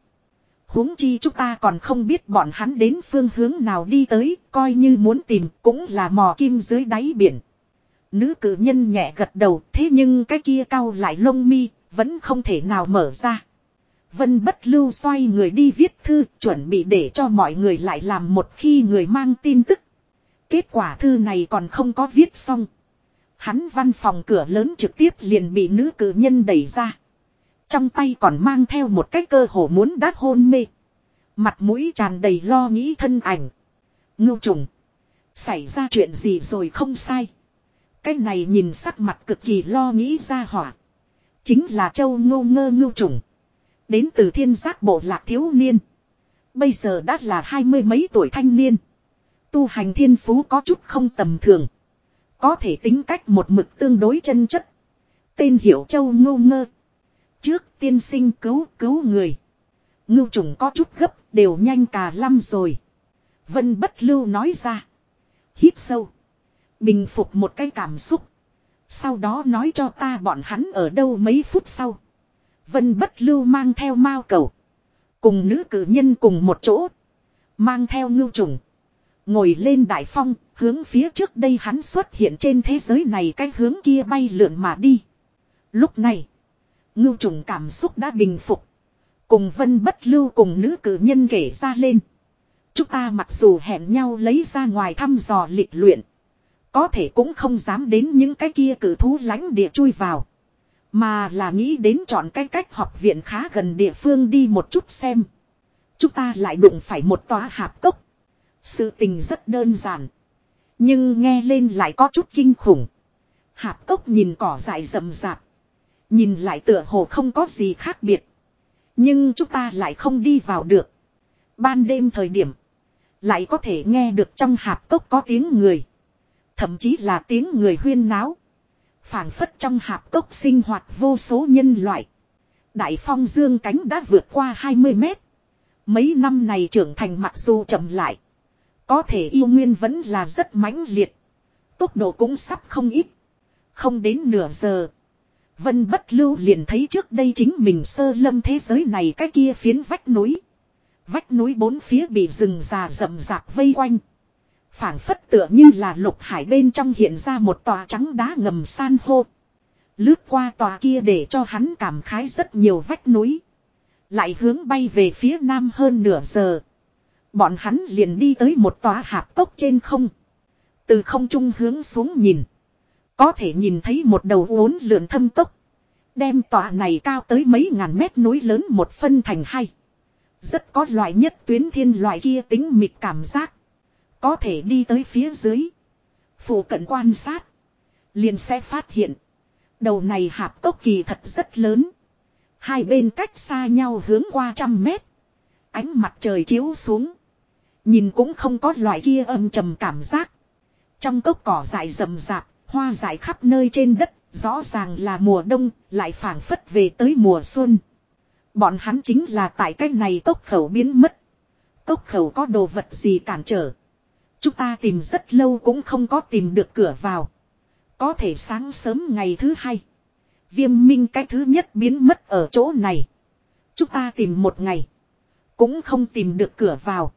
huống chi chúng ta còn không biết bọn hắn đến phương hướng nào đi tới, coi như muốn tìm cũng là mò kim dưới đáy biển. Nữ cử nhân nhẹ gật đầu, thế nhưng cái kia cao lại lông mi, vẫn không thể nào mở ra. Vân bất lưu xoay người đi viết thư, chuẩn bị để cho mọi người lại làm một khi người mang tin tức. Kết quả thư này còn không có viết xong. Hắn văn phòng cửa lớn trực tiếp liền bị nữ cử nhân đẩy ra. Trong tay còn mang theo một cái cơ hồ muốn đát hôn mê. Mặt mũi tràn đầy lo nghĩ thân ảnh. Ngưu trùng. Xảy ra chuyện gì rồi không sai. Cái này nhìn sắc mặt cực kỳ lo nghĩ ra hỏa. Chính là châu ngô ngơ ngưu trùng. Đến từ thiên giác bộ lạc thiếu niên. Bây giờ đã là hai mươi mấy tuổi thanh niên. Tu hành thiên phú có chút không tầm thường. Có thể tính cách một mực tương đối chân chất. Tên hiểu châu ngô ngơ. Trước tiên sinh cứu cứu người. Ngưu trùng có chút gấp, đều nhanh cả lăm rồi. Vân bất lưu nói ra. Hít sâu. Bình phục một cái cảm xúc. Sau đó nói cho ta bọn hắn ở đâu mấy phút sau. Vân bất lưu mang theo mao cầu. Cùng nữ cử nhân cùng một chỗ. Mang theo ngưu trùng. Ngồi lên đại phong, hướng phía trước đây hắn xuất hiện trên thế giới này cái hướng kia bay lượn mà đi. Lúc này, ngưu trùng cảm xúc đã bình phục. Cùng vân bất lưu cùng nữ cử nhân kể ra lên. Chúng ta mặc dù hẹn nhau lấy ra ngoài thăm dò lịch luyện. Có thể cũng không dám đến những cái kia cử thú lánh địa chui vào. Mà là nghĩ đến chọn cái cách học viện khá gần địa phương đi một chút xem. Chúng ta lại đụng phải một tòa hạp cốc. Sự tình rất đơn giản. Nhưng nghe lên lại có chút kinh khủng. Hạp cốc nhìn cỏ dại rậm rạp. Nhìn lại tựa hồ không có gì khác biệt. Nhưng chúng ta lại không đi vào được. Ban đêm thời điểm. Lại có thể nghe được trong hạp cốc có tiếng người. Thậm chí là tiếng người huyên náo phảng phất trong hạp cốc sinh hoạt vô số nhân loại. Đại phong dương cánh đã vượt qua 20 mét. Mấy năm này trưởng thành mặc dù chậm lại. Có thể yêu nguyên vẫn là rất mãnh liệt. Tốc độ cũng sắp không ít. Không đến nửa giờ. Vân bất lưu liền thấy trước đây chính mình sơ lâm thế giới này cái kia phiến vách núi. Vách núi bốn phía bị rừng già rậm rạp vây quanh phảng phất tựa như là lục hải bên trong hiện ra một tòa trắng đá ngầm san hô. Lướt qua tòa kia để cho hắn cảm khái rất nhiều vách núi. Lại hướng bay về phía nam hơn nửa giờ. Bọn hắn liền đi tới một tòa hạp cốc trên không. Từ không trung hướng xuống nhìn. Có thể nhìn thấy một đầu uốn lượn thâm tốc Đem tòa này cao tới mấy ngàn mét núi lớn một phân thành hai. Rất có loại nhất tuyến thiên loại kia tính mịt cảm giác. Có thể đi tới phía dưới. Phủ cận quan sát. Liền sẽ phát hiện. Đầu này hạp cốc kỳ thật rất lớn. Hai bên cách xa nhau hướng qua trăm mét. Ánh mặt trời chiếu xuống. Nhìn cũng không có loại kia âm trầm cảm giác. Trong cốc cỏ dại rậm rạp, hoa dại khắp nơi trên đất, rõ ràng là mùa đông, lại phảng phất về tới mùa xuân. Bọn hắn chính là tại cách này cốc khẩu biến mất. Cốc khẩu có đồ vật gì cản trở. Chúng ta tìm rất lâu cũng không có tìm được cửa vào. Có thể sáng sớm ngày thứ hai. Viêm minh cái thứ nhất biến mất ở chỗ này. Chúng ta tìm một ngày. Cũng không tìm được cửa vào.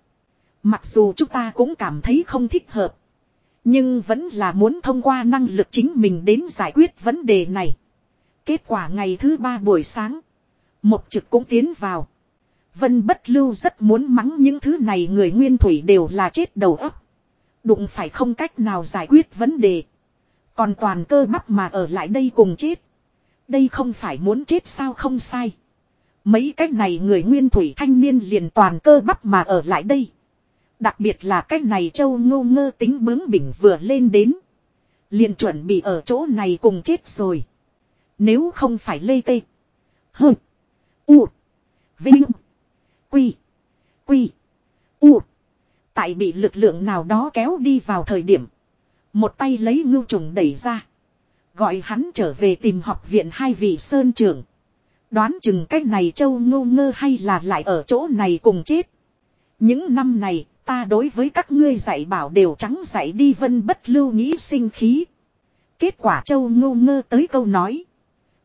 Mặc dù chúng ta cũng cảm thấy không thích hợp. Nhưng vẫn là muốn thông qua năng lực chính mình đến giải quyết vấn đề này. Kết quả ngày thứ ba buổi sáng. Một trực cũng tiến vào. Vân bất lưu rất muốn mắng những thứ này người nguyên thủy đều là chết đầu óc. Đụng phải không cách nào giải quyết vấn đề. Còn toàn cơ bắp mà ở lại đây cùng chết. Đây không phải muốn chết sao không sai. Mấy cái này người nguyên thủy thanh niên liền toàn cơ bắp mà ở lại đây. Đặc biệt là cái này châu ngô ngơ tính bướng bỉnh vừa lên đến. Liền chuẩn bị ở chỗ này cùng chết rồi. Nếu không phải lê tê. hừ, U. Vinh. Quy. Quy. U. Tại bị lực lượng nào đó kéo đi vào thời điểm. Một tay lấy ngưu trùng đẩy ra. Gọi hắn trở về tìm học viện hai vị sơn trưởng. Đoán chừng cách này châu ngô ngơ hay là lại ở chỗ này cùng chết. Những năm này, ta đối với các ngươi dạy bảo đều trắng dạy đi vân bất lưu nghĩ sinh khí. Kết quả châu ngô ngơ tới câu nói.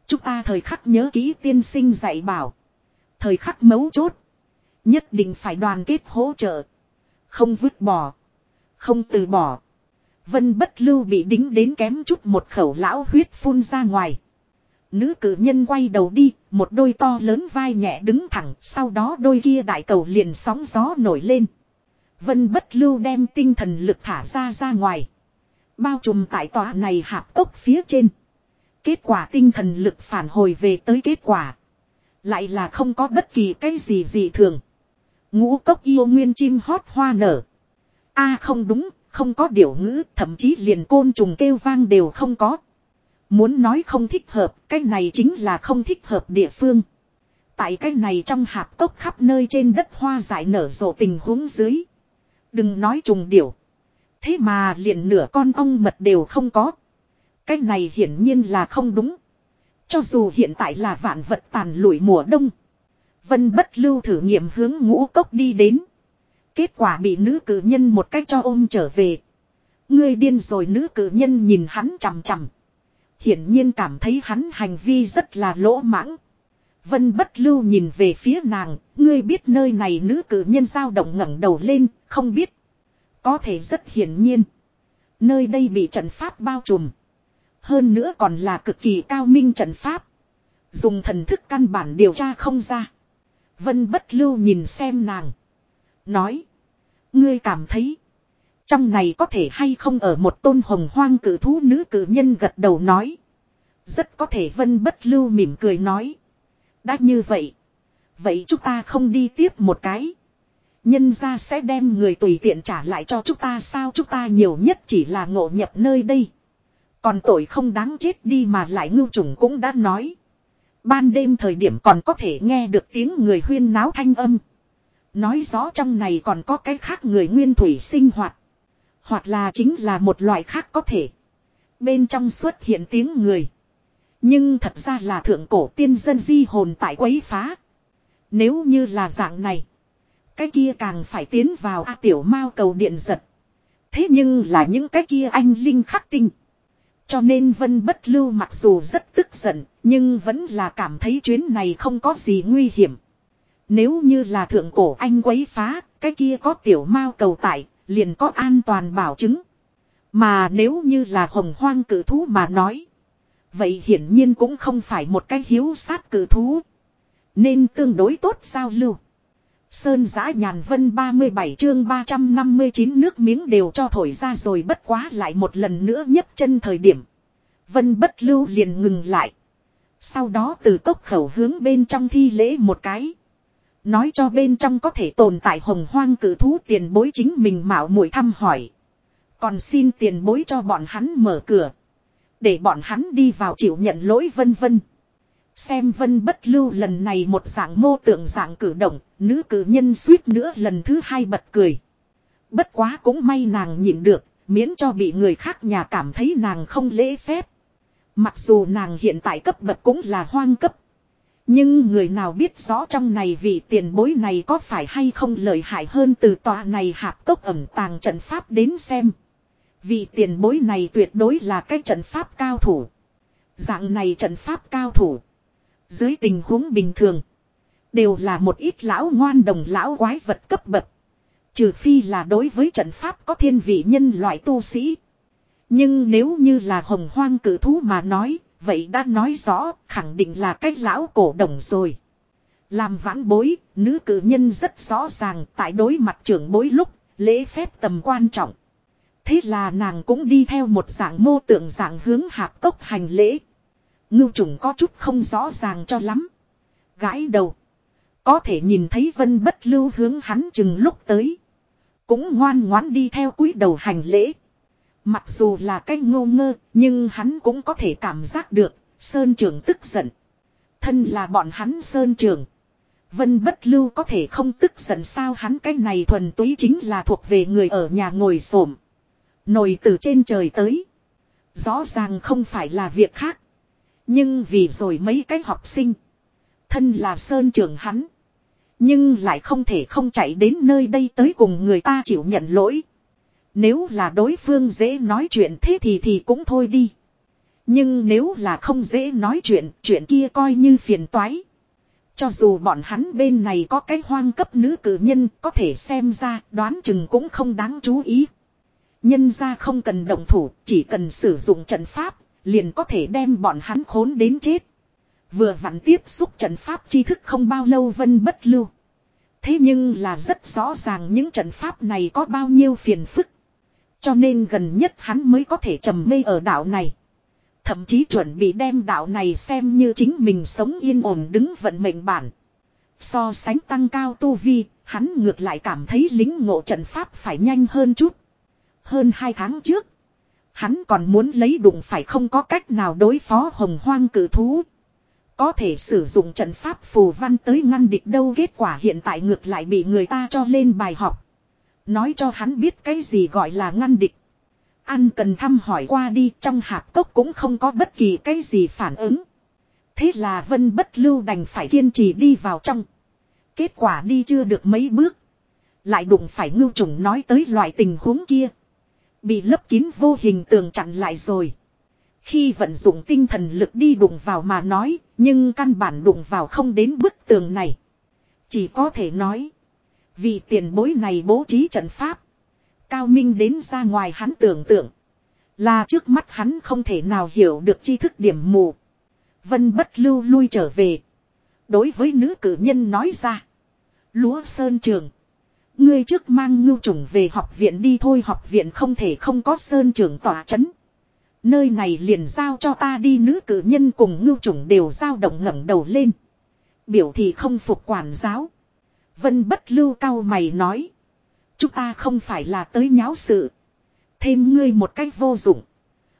Chúng ta thời khắc nhớ ký tiên sinh dạy bảo. Thời khắc mấu chốt. Nhất định phải đoàn kết hỗ trợ. Không vứt bỏ. Không từ bỏ. Vân bất lưu bị đính đến kém chút một khẩu lão huyết phun ra ngoài. Nữ cử nhân quay đầu đi, một đôi to lớn vai nhẹ đứng thẳng, sau đó đôi kia đại cầu liền sóng gió nổi lên. Vân bất lưu đem tinh thần lực thả ra ra ngoài. Bao trùm tại tòa này hạp cốc phía trên. Kết quả tinh thần lực phản hồi về tới kết quả. Lại là không có bất kỳ cái gì gì thường. Ngũ cốc yêu nguyên chim hót hoa nở. a không đúng, không có điểu ngữ, thậm chí liền côn trùng kêu vang đều không có. Muốn nói không thích hợp, cái này chính là không thích hợp địa phương. Tại cái này trong hạp cốc khắp nơi trên đất hoa giải nở rộ tình huống dưới. Đừng nói trùng điểu. Thế mà liền nửa con ong mật đều không có. Cái này hiển nhiên là không đúng. Cho dù hiện tại là vạn vật tàn lụi mùa đông. Vân bất lưu thử nghiệm hướng ngũ cốc đi đến. Kết quả bị nữ cử nhân một cách cho ôm trở về. Ngươi điên rồi nữ cử nhân nhìn hắn chằm chằm. Hiển nhiên cảm thấy hắn hành vi rất là lỗ mãng. Vân bất lưu nhìn về phía nàng, ngươi biết nơi này nữ cử nhân dao động ngẩng đầu lên, không biết. Có thể rất hiển nhiên. Nơi đây bị trận pháp bao trùm. Hơn nữa còn là cực kỳ cao minh trận pháp. Dùng thần thức căn bản điều tra không ra. Vân bất lưu nhìn xem nàng. Nói. Ngươi cảm thấy. Trong này có thể hay không ở một tôn hồng hoang cử thú nữ cử nhân gật đầu nói. Rất có thể vân bất lưu mỉm cười nói. Đã như vậy. Vậy chúng ta không đi tiếp một cái. Nhân ra sẽ đem người tùy tiện trả lại cho chúng ta sao chúng ta nhiều nhất chỉ là ngộ nhập nơi đây. Còn tội không đáng chết đi mà lại ngưu trùng cũng đã nói. Ban đêm thời điểm còn có thể nghe được tiếng người huyên náo thanh âm. Nói rõ trong này còn có cái khác người nguyên thủy sinh hoạt. Hoặc là chính là một loại khác có thể. Bên trong xuất hiện tiếng người. Nhưng thật ra là thượng cổ tiên dân di hồn tại quấy phá. Nếu như là dạng này. Cái kia càng phải tiến vào A tiểu mao cầu điện giật. Thế nhưng là những cái kia anh linh khắc tinh. Cho nên Vân Bất Lưu mặc dù rất tức giận, nhưng vẫn là cảm thấy chuyến này không có gì nguy hiểm. Nếu như là thượng cổ anh quấy phá, cái kia có tiểu mao cầu tại, liền có an toàn bảo chứng. Mà nếu như là hồng hoang cử thú mà nói. Vậy hiển nhiên cũng không phải một cái hiếu sát cử thú. Nên tương đối tốt giao lưu. Sơn giã nhàn vân 37 chương 359 nước miếng đều cho thổi ra rồi bất quá lại một lần nữa nhấc chân thời điểm. Vân bất lưu liền ngừng lại. Sau đó từ cốc khẩu hướng bên trong thi lễ một cái. Nói cho bên trong có thể tồn tại hồng hoang cử thú tiền bối chính mình mạo muội thăm hỏi. Còn xin tiền bối cho bọn hắn mở cửa. Để bọn hắn đi vào chịu nhận lỗi vân vân. Xem vân bất lưu lần này một dạng mô tượng dạng cử động, nữ cử nhân suýt nữa lần thứ hai bật cười. Bất quá cũng may nàng nhịn được, miễn cho bị người khác nhà cảm thấy nàng không lễ phép. Mặc dù nàng hiện tại cấp bậc cũng là hoang cấp. Nhưng người nào biết rõ trong này vị tiền bối này có phải hay không lợi hại hơn từ tòa này hạp cốc ẩm tàng trận pháp đến xem. Vị tiền bối này tuyệt đối là cái trận pháp cao thủ. Dạng này trận pháp cao thủ. Dưới tình huống bình thường. Đều là một ít lão ngoan đồng lão quái vật cấp bậc. Trừ phi là đối với trận pháp có thiên vị nhân loại tu sĩ. Nhưng nếu như là hồng hoang cử thú mà nói, vậy đã nói rõ, khẳng định là cái lão cổ đồng rồi. Làm vãn bối, nữ cử nhân rất rõ ràng tại đối mặt trưởng bối lúc, lễ phép tầm quan trọng. Thế là nàng cũng đi theo một dạng mô tượng dạng hướng hạp tốc hành lễ. Ngưu trùng có chút không rõ ràng cho lắm. Gãi đầu. Có thể nhìn thấy vân bất lưu hướng hắn chừng lúc tới. Cũng ngoan ngoãn đi theo cúi đầu hành lễ. Mặc dù là cái ngô ngơ, nhưng hắn cũng có thể cảm giác được, Sơn Trường tức giận. Thân là bọn hắn Sơn Trường. Vân bất lưu có thể không tức giận sao hắn cái này thuần túy chính là thuộc về người ở nhà ngồi xổm Nồi từ trên trời tới. Rõ ràng không phải là việc khác. Nhưng vì rồi mấy cái học sinh. Thân là Sơn Trường hắn. Nhưng lại không thể không chạy đến nơi đây tới cùng người ta chịu nhận lỗi. Nếu là đối phương dễ nói chuyện thế thì thì cũng thôi đi. Nhưng nếu là không dễ nói chuyện, chuyện kia coi như phiền toái. Cho dù bọn hắn bên này có cái hoang cấp nữ cử nhân có thể xem ra đoán chừng cũng không đáng chú ý. Nhân ra không cần động thủ, chỉ cần sử dụng trận pháp, liền có thể đem bọn hắn khốn đến chết. Vừa vặn tiếp xúc trận pháp tri thức không bao lâu vân bất lưu. Thế nhưng là rất rõ ràng những trận pháp này có bao nhiêu phiền phức. Cho nên gần nhất hắn mới có thể trầm mê ở đảo này. Thậm chí chuẩn bị đem đảo này xem như chính mình sống yên ổn đứng vận mệnh bản. So sánh tăng cao tu vi, hắn ngược lại cảm thấy lính ngộ trận pháp phải nhanh hơn chút. Hơn hai tháng trước, hắn còn muốn lấy đụng phải không có cách nào đối phó hồng hoang cử thú. Có thể sử dụng trận pháp phù văn tới ngăn địch đâu kết quả hiện tại ngược lại bị người ta cho lên bài học. Nói cho hắn biết cái gì gọi là ngăn địch. Ăn cần thăm hỏi qua đi, trong hạp cốc cũng không có bất kỳ cái gì phản ứng. Thế là vân bất lưu đành phải kiên trì đi vào trong. Kết quả đi chưa được mấy bước. Lại đụng phải ngưu trùng nói tới loại tình huống kia. Bị lấp kín vô hình tường chặn lại rồi. Khi vận dụng tinh thần lực đi đụng vào mà nói, nhưng căn bản đụng vào không đến bức tường này. Chỉ có thể nói, vì tiền bối này bố trí trận pháp. Cao Minh đến ra ngoài hắn tưởng tượng. Là trước mắt hắn không thể nào hiểu được tri thức điểm mù. Vân bất lưu lui trở về. Đối với nữ cử nhân nói ra. Lúa Sơn Trường. Ngươi trước mang ngưu trùng về học viện đi thôi học viện không thể không có Sơn trưởng tỏa chấn. Nơi này liền giao cho ta đi nữ cử nhân cùng ngưu trùng đều giao động ngẩng đầu lên. Biểu thì không phục quản giáo. Vân bất lưu cao mày nói. Chúng ta không phải là tới nháo sự. Thêm ngươi một cách vô dụng.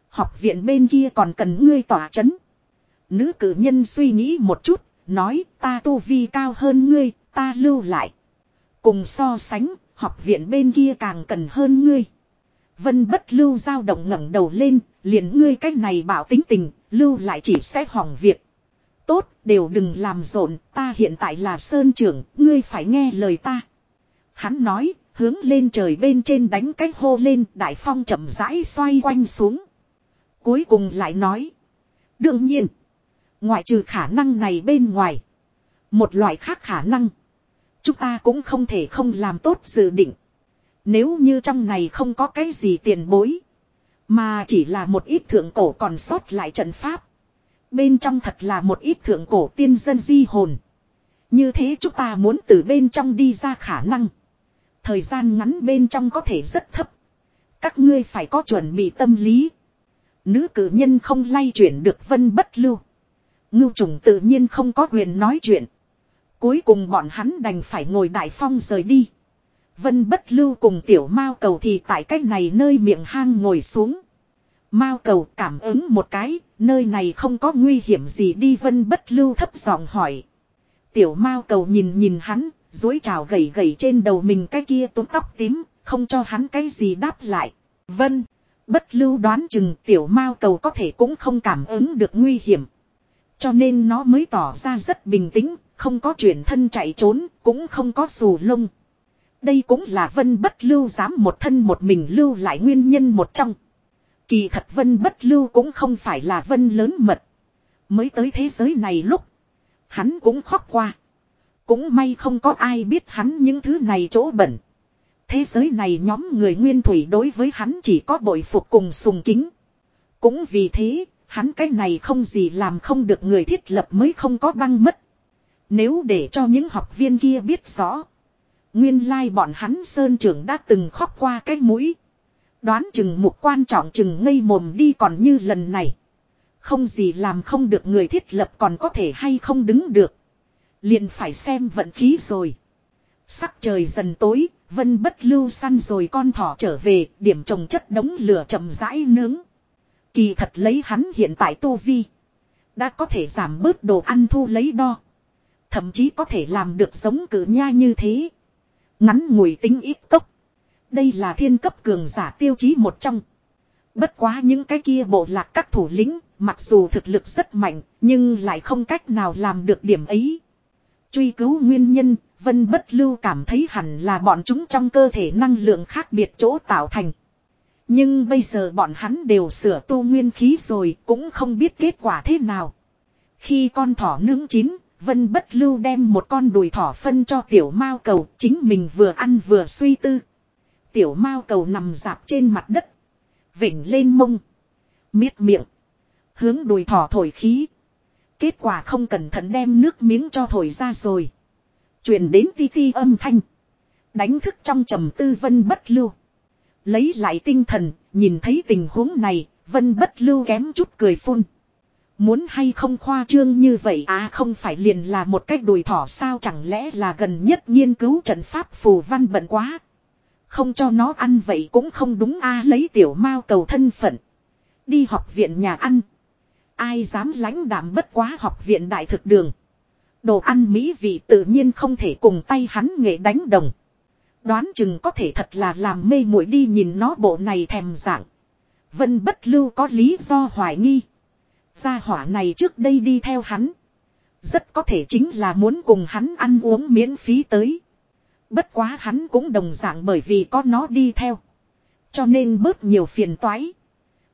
Học viện bên kia còn cần ngươi tỏa chấn. Nữ cử nhân suy nghĩ một chút, nói ta tu vi cao hơn ngươi, ta lưu lại. Cùng so sánh, học viện bên kia càng cần hơn ngươi. Vân bất lưu dao động ngẩng đầu lên, liền ngươi cách này bảo tính tình, lưu lại chỉ sẽ hỏng việc. Tốt, đều đừng làm rộn, ta hiện tại là sơn trưởng, ngươi phải nghe lời ta. Hắn nói, hướng lên trời bên trên đánh cách hô lên, đại phong chậm rãi xoay quanh xuống. Cuối cùng lại nói. Đương nhiên, ngoại trừ khả năng này bên ngoài. Một loại khác khả năng. Chúng ta cũng không thể không làm tốt dự định. Nếu như trong này không có cái gì tiền bối. Mà chỉ là một ít thượng cổ còn sót lại trận pháp. Bên trong thật là một ít thượng cổ tiên dân di hồn. Như thế chúng ta muốn từ bên trong đi ra khả năng. Thời gian ngắn bên trong có thể rất thấp. Các ngươi phải có chuẩn bị tâm lý. Nữ cử nhân không lay chuyển được vân bất lưu. Ngưu trùng tự nhiên không có quyền nói chuyện. Cuối cùng bọn hắn đành phải ngồi đại phong rời đi. Vân bất lưu cùng tiểu mao cầu thì tại cách này nơi miệng hang ngồi xuống. Mao cầu cảm ứng một cái, nơi này không có nguy hiểm gì đi vân bất lưu thấp giọng hỏi. Tiểu mao cầu nhìn nhìn hắn, dối trào gầy gầy trên đầu mình cái kia tốn tóc tím, không cho hắn cái gì đáp lại. Vân, bất lưu đoán chừng tiểu mao cầu có thể cũng không cảm ứng được nguy hiểm. Cho nên nó mới tỏ ra rất bình tĩnh, không có chuyển thân chạy trốn, cũng không có xù lông. Đây cũng là vân bất lưu dám một thân một mình lưu lại nguyên nhân một trong. Kỳ thật vân bất lưu cũng không phải là vân lớn mật. Mới tới thế giới này lúc. Hắn cũng khóc qua. Cũng may không có ai biết hắn những thứ này chỗ bẩn. Thế giới này nhóm người nguyên thủy đối với hắn chỉ có bội phục cùng sùng kính. Cũng vì thế, hắn cái này không gì làm không được người thiết lập mới không có băng mất. Nếu để cho những học viên kia biết rõ. Nguyên lai bọn hắn sơn trưởng đã từng khóc qua cái mũi. Đoán chừng mục quan trọng chừng ngây mồm đi còn như lần này. Không gì làm không được người thiết lập còn có thể hay không đứng được. Liền phải xem vận khí rồi. Sắc trời dần tối, vân bất lưu săn rồi con thỏ trở về, điểm trồng chất đống lửa chậm rãi nướng. Kỳ thật lấy hắn hiện tại tu vi. Đã có thể giảm bớt đồ ăn thu lấy đo. Thậm chí có thể làm được giống cử nha như thế. Ngắn ngủi tính ít tốc. Đây là thiên cấp cường giả tiêu chí một trong. Bất quá những cái kia bộ lạc các thủ lĩnh, mặc dù thực lực rất mạnh, nhưng lại không cách nào làm được điểm ấy. Truy cứu nguyên nhân, Vân Bất Lưu cảm thấy hẳn là bọn chúng trong cơ thể năng lượng khác biệt chỗ tạo thành. Nhưng bây giờ bọn hắn đều sửa tu nguyên khí rồi, cũng không biết kết quả thế nào. Khi con thỏ nướng chín, Vân Bất Lưu đem một con đùi thỏ phân cho tiểu mao cầu, chính mình vừa ăn vừa suy tư. Tiểu mao cầu nằm dạp trên mặt đất. Vỉnh lên mông. Miết miệng. Hướng đùi thỏ thổi khí. Kết quả không cẩn thận đem nước miếng cho thổi ra rồi. Truyền đến ti ti âm thanh. Đánh thức trong trầm tư vân bất lưu. Lấy lại tinh thần, nhìn thấy tình huống này, vân bất lưu kém chút cười phun. Muốn hay không khoa trương như vậy à không phải liền là một cách đùi thỏ sao chẳng lẽ là gần nhất nghiên cứu trận pháp phù văn bận quá. Không cho nó ăn vậy cũng không đúng a lấy tiểu mao cầu thân phận. Đi học viện nhà ăn. Ai dám lãnh đảm bất quá học viện đại thực đường. Đồ ăn mỹ vị tự nhiên không thể cùng tay hắn nghệ đánh đồng. Đoán chừng có thể thật là làm mê muội đi nhìn nó bộ này thèm dạng. Vân bất lưu có lý do hoài nghi. Gia hỏa này trước đây đi theo hắn. Rất có thể chính là muốn cùng hắn ăn uống miễn phí tới. Bất quá hắn cũng đồng dạng bởi vì có nó đi theo. Cho nên bớt nhiều phiền toái.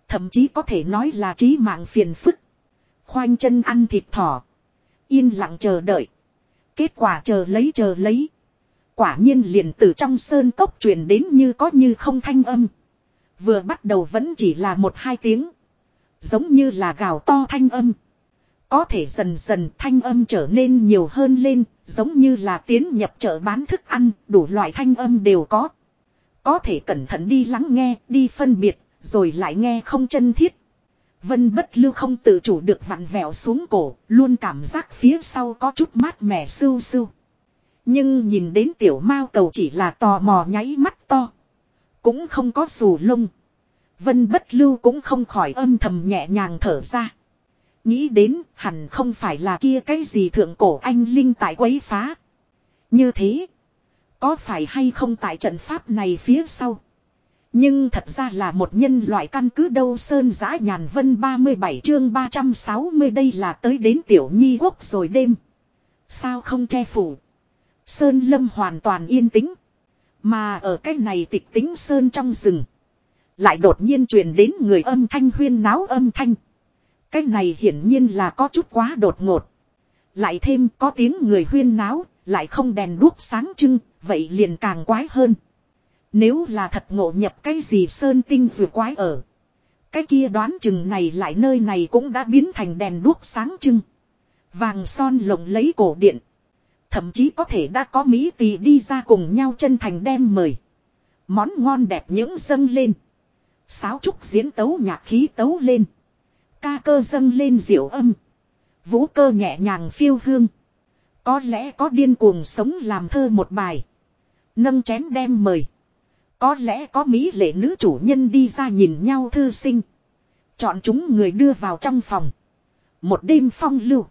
Thậm chí có thể nói là trí mạng phiền phức. Khoanh chân ăn thịt thỏ. Yên lặng chờ đợi. Kết quả chờ lấy chờ lấy. Quả nhiên liền từ trong sơn cốc truyền đến như có như không thanh âm. Vừa bắt đầu vẫn chỉ là một hai tiếng. Giống như là gào to thanh âm. Có thể dần dần thanh âm trở nên nhiều hơn lên, giống như là tiến nhập chợ bán thức ăn, đủ loại thanh âm đều có. Có thể cẩn thận đi lắng nghe, đi phân biệt, rồi lại nghe không chân thiết. Vân bất lưu không tự chủ được vặn vẹo xuống cổ, luôn cảm giác phía sau có chút mát mẻ sưu sưu. Nhưng nhìn đến tiểu mao cầu chỉ là tò mò nháy mắt to. Cũng không có xù lông. Vân bất lưu cũng không khỏi âm thầm nhẹ nhàng thở ra. Nghĩ đến hẳn không phải là kia cái gì thượng cổ anh linh tại quấy phá. Như thế. Có phải hay không tại trận pháp này phía sau. Nhưng thật ra là một nhân loại căn cứ đâu Sơn giã nhàn vân 37 chương 360 đây là tới đến tiểu nhi quốc rồi đêm. Sao không che phủ. Sơn lâm hoàn toàn yên tĩnh. Mà ở cái này tịch tính Sơn trong rừng. Lại đột nhiên truyền đến người âm thanh huyên náo âm thanh. Cái này hiển nhiên là có chút quá đột ngột. Lại thêm có tiếng người huyên náo, lại không đèn đuốc sáng trưng, vậy liền càng quái hơn. Nếu là thật ngộ nhập cái gì sơn tinh vừa quái ở. Cái kia đoán chừng này lại nơi này cũng đã biến thành đèn đuốc sáng trưng. Vàng son lộng lấy cổ điện. Thậm chí có thể đã có Mỹ tỳ đi ra cùng nhau chân thành đem mời. Món ngon đẹp những dâng lên. Sáo trúc diễn tấu nhạc khí tấu lên. Ca cơ dâng lên diệu âm. Vũ cơ nhẹ nhàng phiêu hương. Có lẽ có điên cuồng sống làm thơ một bài. Nâng chén đem mời. Có lẽ có mỹ lệ nữ chủ nhân đi ra nhìn nhau thư sinh. Chọn chúng người đưa vào trong phòng. Một đêm phong lưu.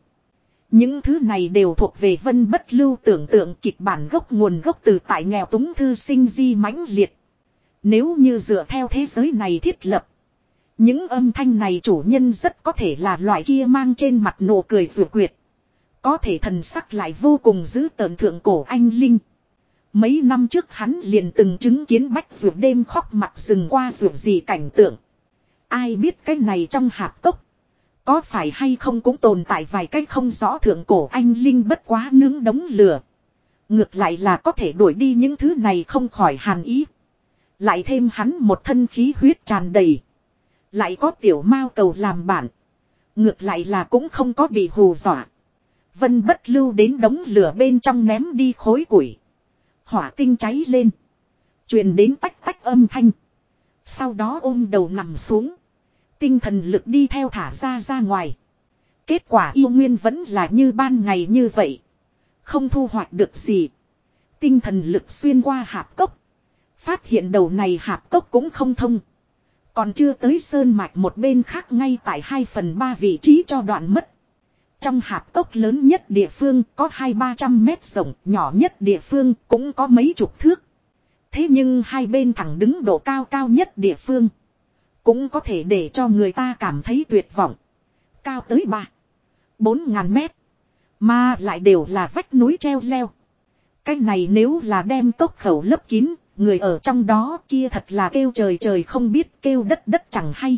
Những thứ này đều thuộc về vân bất lưu tưởng tượng kịch bản gốc nguồn gốc từ tại nghèo túng thư sinh di mãnh liệt. Nếu như dựa theo thế giới này thiết lập. Những âm thanh này chủ nhân rất có thể là loại kia mang trên mặt nụ cười rượu quyệt. Có thể thần sắc lại vô cùng giữ tờn thượng cổ anh Linh. Mấy năm trước hắn liền từng chứng kiến bách ruột đêm khóc mặt rừng qua ruột gì cảnh tượng. Ai biết cái này trong hạp cốc. Có phải hay không cũng tồn tại vài cách không rõ thượng cổ anh Linh bất quá nướng đống lửa. Ngược lại là có thể đuổi đi những thứ này không khỏi hàn ý. Lại thêm hắn một thân khí huyết tràn đầy. Lại có tiểu mao cầu làm bản. Ngược lại là cũng không có bị hù dọa. Vân bất lưu đến đống lửa bên trong ném đi khối củi. Hỏa tinh cháy lên. truyền đến tách tách âm thanh. Sau đó ôm đầu nằm xuống. Tinh thần lực đi theo thả ra ra ngoài. Kết quả yêu nguyên vẫn là như ban ngày như vậy. Không thu hoạch được gì. Tinh thần lực xuyên qua hạp cốc. Phát hiện đầu này hạp cốc cũng không thông. Còn chưa tới sơn mạch một bên khác ngay tại 2 phần 3 vị trí cho đoạn mất. Trong hạp cốc lớn nhất địa phương có hai ba trăm mét rộng, nhỏ nhất địa phương cũng có mấy chục thước. Thế nhưng hai bên thẳng đứng độ cao cao nhất địa phương. Cũng có thể để cho người ta cảm thấy tuyệt vọng. Cao tới ba bốn ngàn mét. Mà lại đều là vách núi treo leo. Cái này nếu là đem tốc khẩu lấp kín, người ở trong đó kia thật là kêu trời trời không biết kêu đất đất chẳng hay.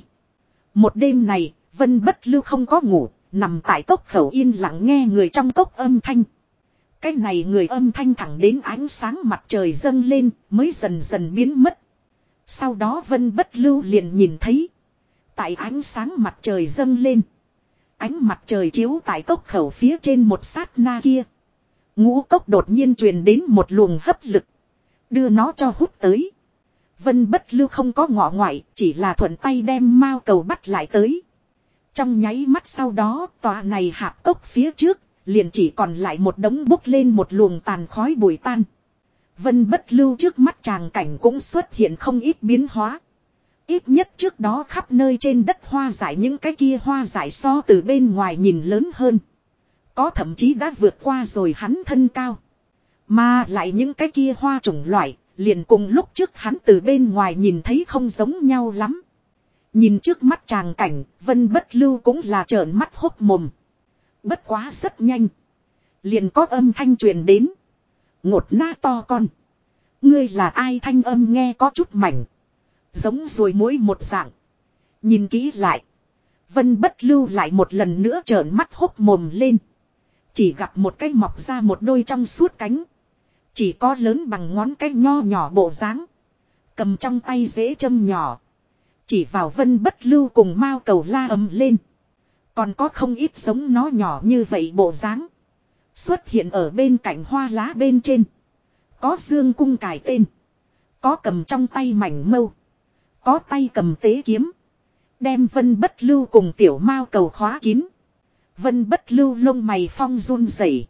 Một đêm này, Vân Bất Lưu không có ngủ, nằm tại cốc khẩu yên lặng nghe người trong cốc âm thanh. Cái này người âm thanh thẳng đến ánh sáng mặt trời dâng lên mới dần dần biến mất. Sau đó Vân Bất Lưu liền nhìn thấy. Tại ánh sáng mặt trời dâng lên. Ánh mặt trời chiếu tại cốc khẩu phía trên một sát na kia. Ngũ cốc đột nhiên truyền đến một luồng hấp lực. Đưa nó cho hút tới. Vân bất lưu không có ngọ ngoại, chỉ là thuận tay đem mao cầu bắt lại tới. Trong nháy mắt sau đó, tòa này hạp cốc phía trước, liền chỉ còn lại một đống bốc lên một luồng tàn khói bụi tan. Vân bất lưu trước mắt tràng cảnh cũng xuất hiện không ít biến hóa. Ít nhất trước đó khắp nơi trên đất hoa giải những cái kia hoa giải so từ bên ngoài nhìn lớn hơn. Có thậm chí đã vượt qua rồi hắn thân cao. Mà lại những cái kia hoa chủng loại, liền cùng lúc trước hắn từ bên ngoài nhìn thấy không giống nhau lắm. Nhìn trước mắt chàng cảnh, vân bất lưu cũng là trợn mắt hốt mồm. Bất quá rất nhanh. Liền có âm thanh truyền đến. Ngột na to con. Ngươi là ai thanh âm nghe có chút mảnh. Giống rồi mỗi một dạng. Nhìn kỹ lại. Vân bất lưu lại một lần nữa trợn mắt hốc mồm lên. Chỉ gặp một cái mọc ra một đôi trong suốt cánh. Chỉ có lớn bằng ngón cái nho nhỏ bộ dáng Cầm trong tay dễ châm nhỏ. Chỉ vào vân bất lưu cùng mao cầu la ấm lên. Còn có không ít giống nó nhỏ như vậy bộ dáng Xuất hiện ở bên cạnh hoa lá bên trên. Có dương cung cải tên. Có cầm trong tay mảnh mâu. Có tay cầm tế kiếm. Đem vân bất lưu cùng tiểu mao cầu khóa kín. Vân bất lưu lông mày phong run rẩy,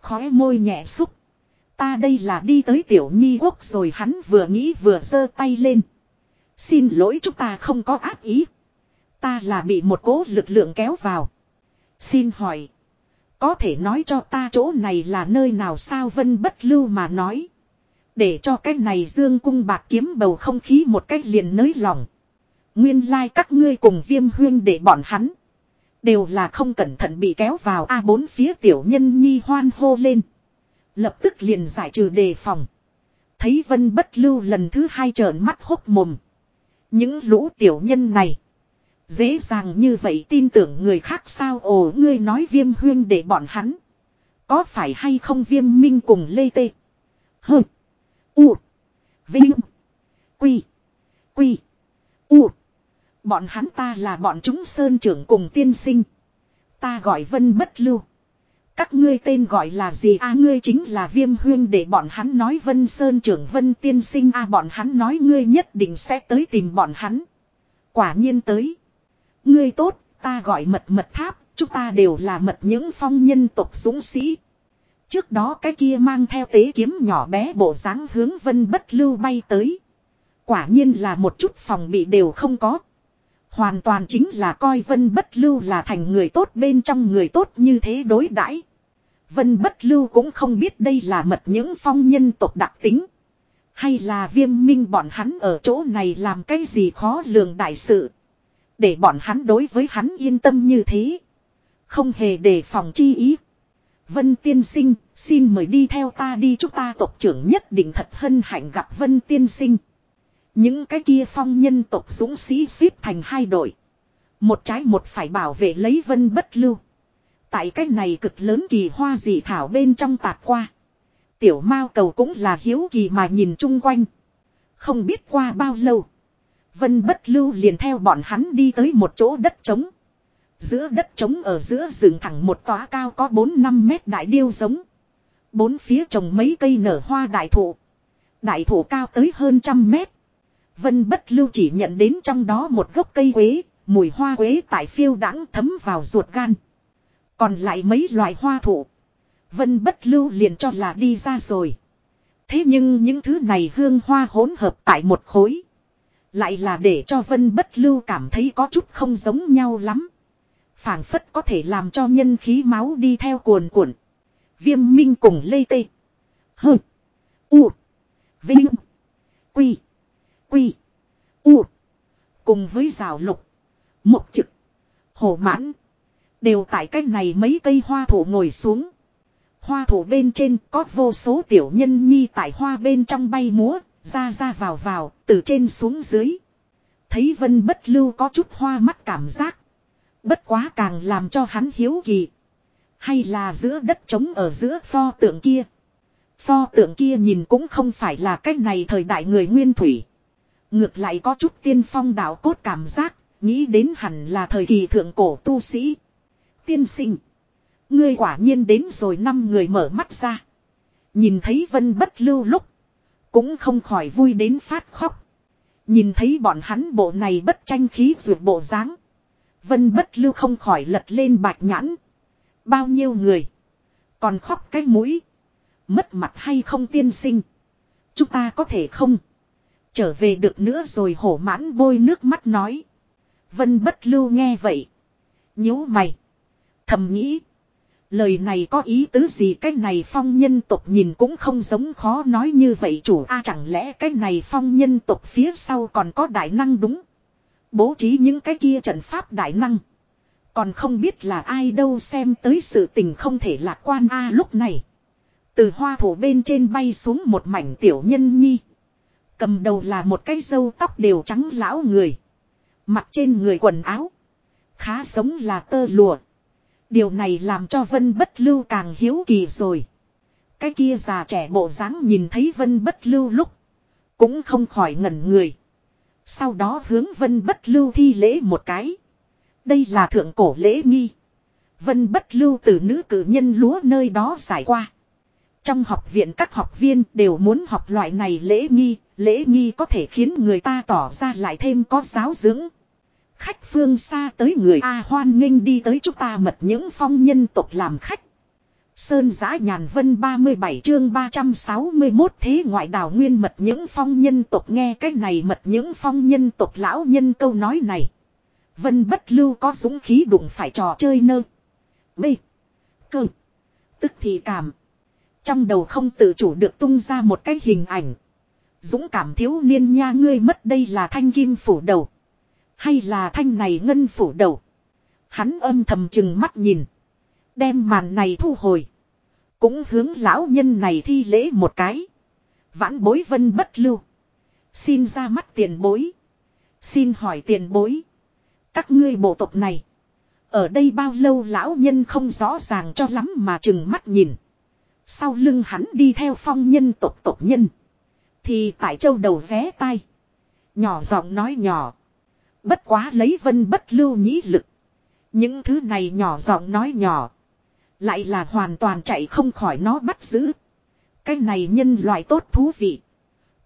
Khóe môi nhẹ xúc. Ta đây là đi tới tiểu nhi quốc rồi hắn vừa nghĩ vừa giơ tay lên. Xin lỗi chúng ta không có ác ý. Ta là bị một cố lực lượng kéo vào. Xin hỏi. Có thể nói cho ta chỗ này là nơi nào sao vân bất lưu mà nói. Để cho cái này dương cung bạc kiếm bầu không khí một cách liền nới lỏng. Nguyên lai like các ngươi cùng viêm huyên để bọn hắn. Đều là không cẩn thận bị kéo vào a bốn phía tiểu nhân nhi hoan hô lên. Lập tức liền giải trừ đề phòng. Thấy vân bất lưu lần thứ hai trợn mắt hốc mồm. Những lũ tiểu nhân này. Dễ dàng như vậy tin tưởng người khác sao ồ, ngươi nói viêm huyên để bọn hắn. Có phải hay không viêm minh cùng lê tê. Hơ. U. Vinh. Quy. Quy. U. Bọn hắn ta là bọn chúng sơn trưởng cùng tiên sinh. Ta gọi vân bất lưu. Các ngươi tên gọi là gì a ngươi chính là viêm huyên để bọn hắn nói vân sơn trưởng vân tiên sinh a bọn hắn nói ngươi nhất định sẽ tới tìm bọn hắn. Quả nhiên tới. Ngươi tốt, ta gọi mật mật tháp, chúng ta đều là mật những phong nhân tộc dũng sĩ. Trước đó cái kia mang theo tế kiếm nhỏ bé bộ dáng hướng vân bất lưu bay tới. Quả nhiên là một chút phòng bị đều không có. Hoàn toàn chính là coi vân bất lưu là thành người tốt bên trong người tốt như thế đối đãi. Vân bất lưu cũng không biết đây là mật những phong nhân tộc đặc tính. Hay là viêm minh bọn hắn ở chỗ này làm cái gì khó lường đại sự. Để bọn hắn đối với hắn yên tâm như thế. Không hề đề phòng chi ý. Vân tiên sinh, xin mời đi theo ta đi chúng ta tộc trưởng nhất định thật hân hạnh gặp Vân tiên sinh. Những cái kia phong nhân tộc dũng sĩ xếp thành hai đội. Một trái một phải bảo vệ lấy vân bất lưu. Tại cái này cực lớn kỳ hoa dị thảo bên trong tạc qua. Tiểu mao cầu cũng là hiếu kỳ mà nhìn chung quanh. Không biết qua bao lâu. Vân bất lưu liền theo bọn hắn đi tới một chỗ đất trống. Giữa đất trống ở giữa rừng thẳng một tòa cao có 4-5 mét đại điêu giống. Bốn phía trồng mấy cây nở hoa đại thụ. Đại thụ cao tới hơn trăm mét. Vân bất lưu chỉ nhận đến trong đó một gốc cây quế, mùi hoa quế tại phiêu đãng thấm vào ruột gan. Còn lại mấy loại hoa thụ. Vân bất lưu liền cho là đi ra rồi. Thế nhưng những thứ này hương hoa hỗn hợp tại một khối. Lại là để cho vân bất lưu cảm thấy có chút không giống nhau lắm. phảng phất có thể làm cho nhân khí máu đi theo cuồn cuộn. Viêm minh cùng lê tê. hừ, U. Vinh. Quy. Quy. U. Cùng với rào lục. mộc trực. Hổ mãn. Đều tại cách này mấy cây hoa thủ ngồi xuống. Hoa thủ bên trên có vô số tiểu nhân nhi tại hoa bên trong bay múa, ra ra vào vào, từ trên xuống dưới. Thấy vân bất lưu có chút hoa mắt cảm giác. Bất quá càng làm cho hắn hiếu kỳ. Hay là giữa đất trống ở giữa pho tượng kia. Pho tượng kia nhìn cũng không phải là cách này thời đại người nguyên thủy. Ngược lại có chút tiên phong đạo cốt cảm giác, nghĩ đến hẳn là thời kỳ thượng cổ tu sĩ. Tiên sinh. Ngươi quả nhiên đến rồi năm người mở mắt ra. Nhìn thấy vân bất lưu lúc. Cũng không khỏi vui đến phát khóc. Nhìn thấy bọn hắn bộ này bất tranh khí ruột bộ dáng Vân bất lưu không khỏi lật lên bạch nhãn. Bao nhiêu người. Còn khóc cái mũi. Mất mặt hay không tiên sinh. Chúng ta có thể không. Trở về được nữa rồi hổ mãn bôi nước mắt nói. Vân bất lưu nghe vậy. nhíu mày. Thầm nghĩ. Lời này có ý tứ gì cái này phong nhân tộc nhìn cũng không giống khó nói như vậy chủ a, chẳng lẽ cái này phong nhân tộc phía sau còn có đại năng đúng. Bố trí những cái kia trận pháp đại năng. Còn không biết là ai đâu, xem tới sự tình không thể lạc quan a lúc này. Từ hoa thủ bên trên bay xuống một mảnh tiểu nhân nhi. Cầm đầu là một cái râu tóc đều trắng lão người. Mặt trên người quần áo. Khá giống là tơ lụa. Điều này làm cho Vân Bất Lưu càng hiếu kỳ rồi. Cái kia già trẻ bộ dáng nhìn thấy Vân Bất Lưu lúc. Cũng không khỏi ngẩn người. Sau đó hướng Vân Bất Lưu thi lễ một cái. Đây là thượng cổ lễ nghi. Vân Bất Lưu từ nữ cử nhân lúa nơi đó giải qua. Trong học viện các học viên đều muốn học loại này lễ nghi, lễ nghi có thể khiến người ta tỏ ra lại thêm có giáo dưỡng. Khách phương xa tới người A hoan nghênh đi tới chúng ta mật những phong nhân tộc làm khách. Sơn giã nhàn vân 37 chương 361 thế ngoại đảo nguyên mật những phong nhân tộc nghe cái này mật những phong nhân tộc lão nhân câu nói này. Vân bất lưu có dũng khí đụng phải trò chơi nơ. B. Cơ. Tức thì cảm. Trong đầu không tự chủ được tung ra một cái hình ảnh. Dũng cảm thiếu niên nha, ngươi mất đây là thanh kim phủ đầu. Hay là thanh này ngân phủ đầu. Hắn âm thầm chừng mắt nhìn. Đem màn này thu hồi. Cũng hướng lão nhân này thi lễ một cái. Vãn bối vân bất lưu. Xin ra mắt tiền bối. Xin hỏi tiền bối. Các ngươi bộ tộc này. Ở đây bao lâu lão nhân không rõ ràng cho lắm mà chừng mắt nhìn. Sau lưng hắn đi theo phong nhân tộc tộc nhân. Thì tại châu đầu vé tay. Nhỏ giọng nói nhỏ. Bất quá lấy vân bất lưu nhĩ lực. Những thứ này nhỏ giọng nói nhỏ. Lại là hoàn toàn chạy không khỏi nó bắt giữ. Cái này nhân loại tốt thú vị.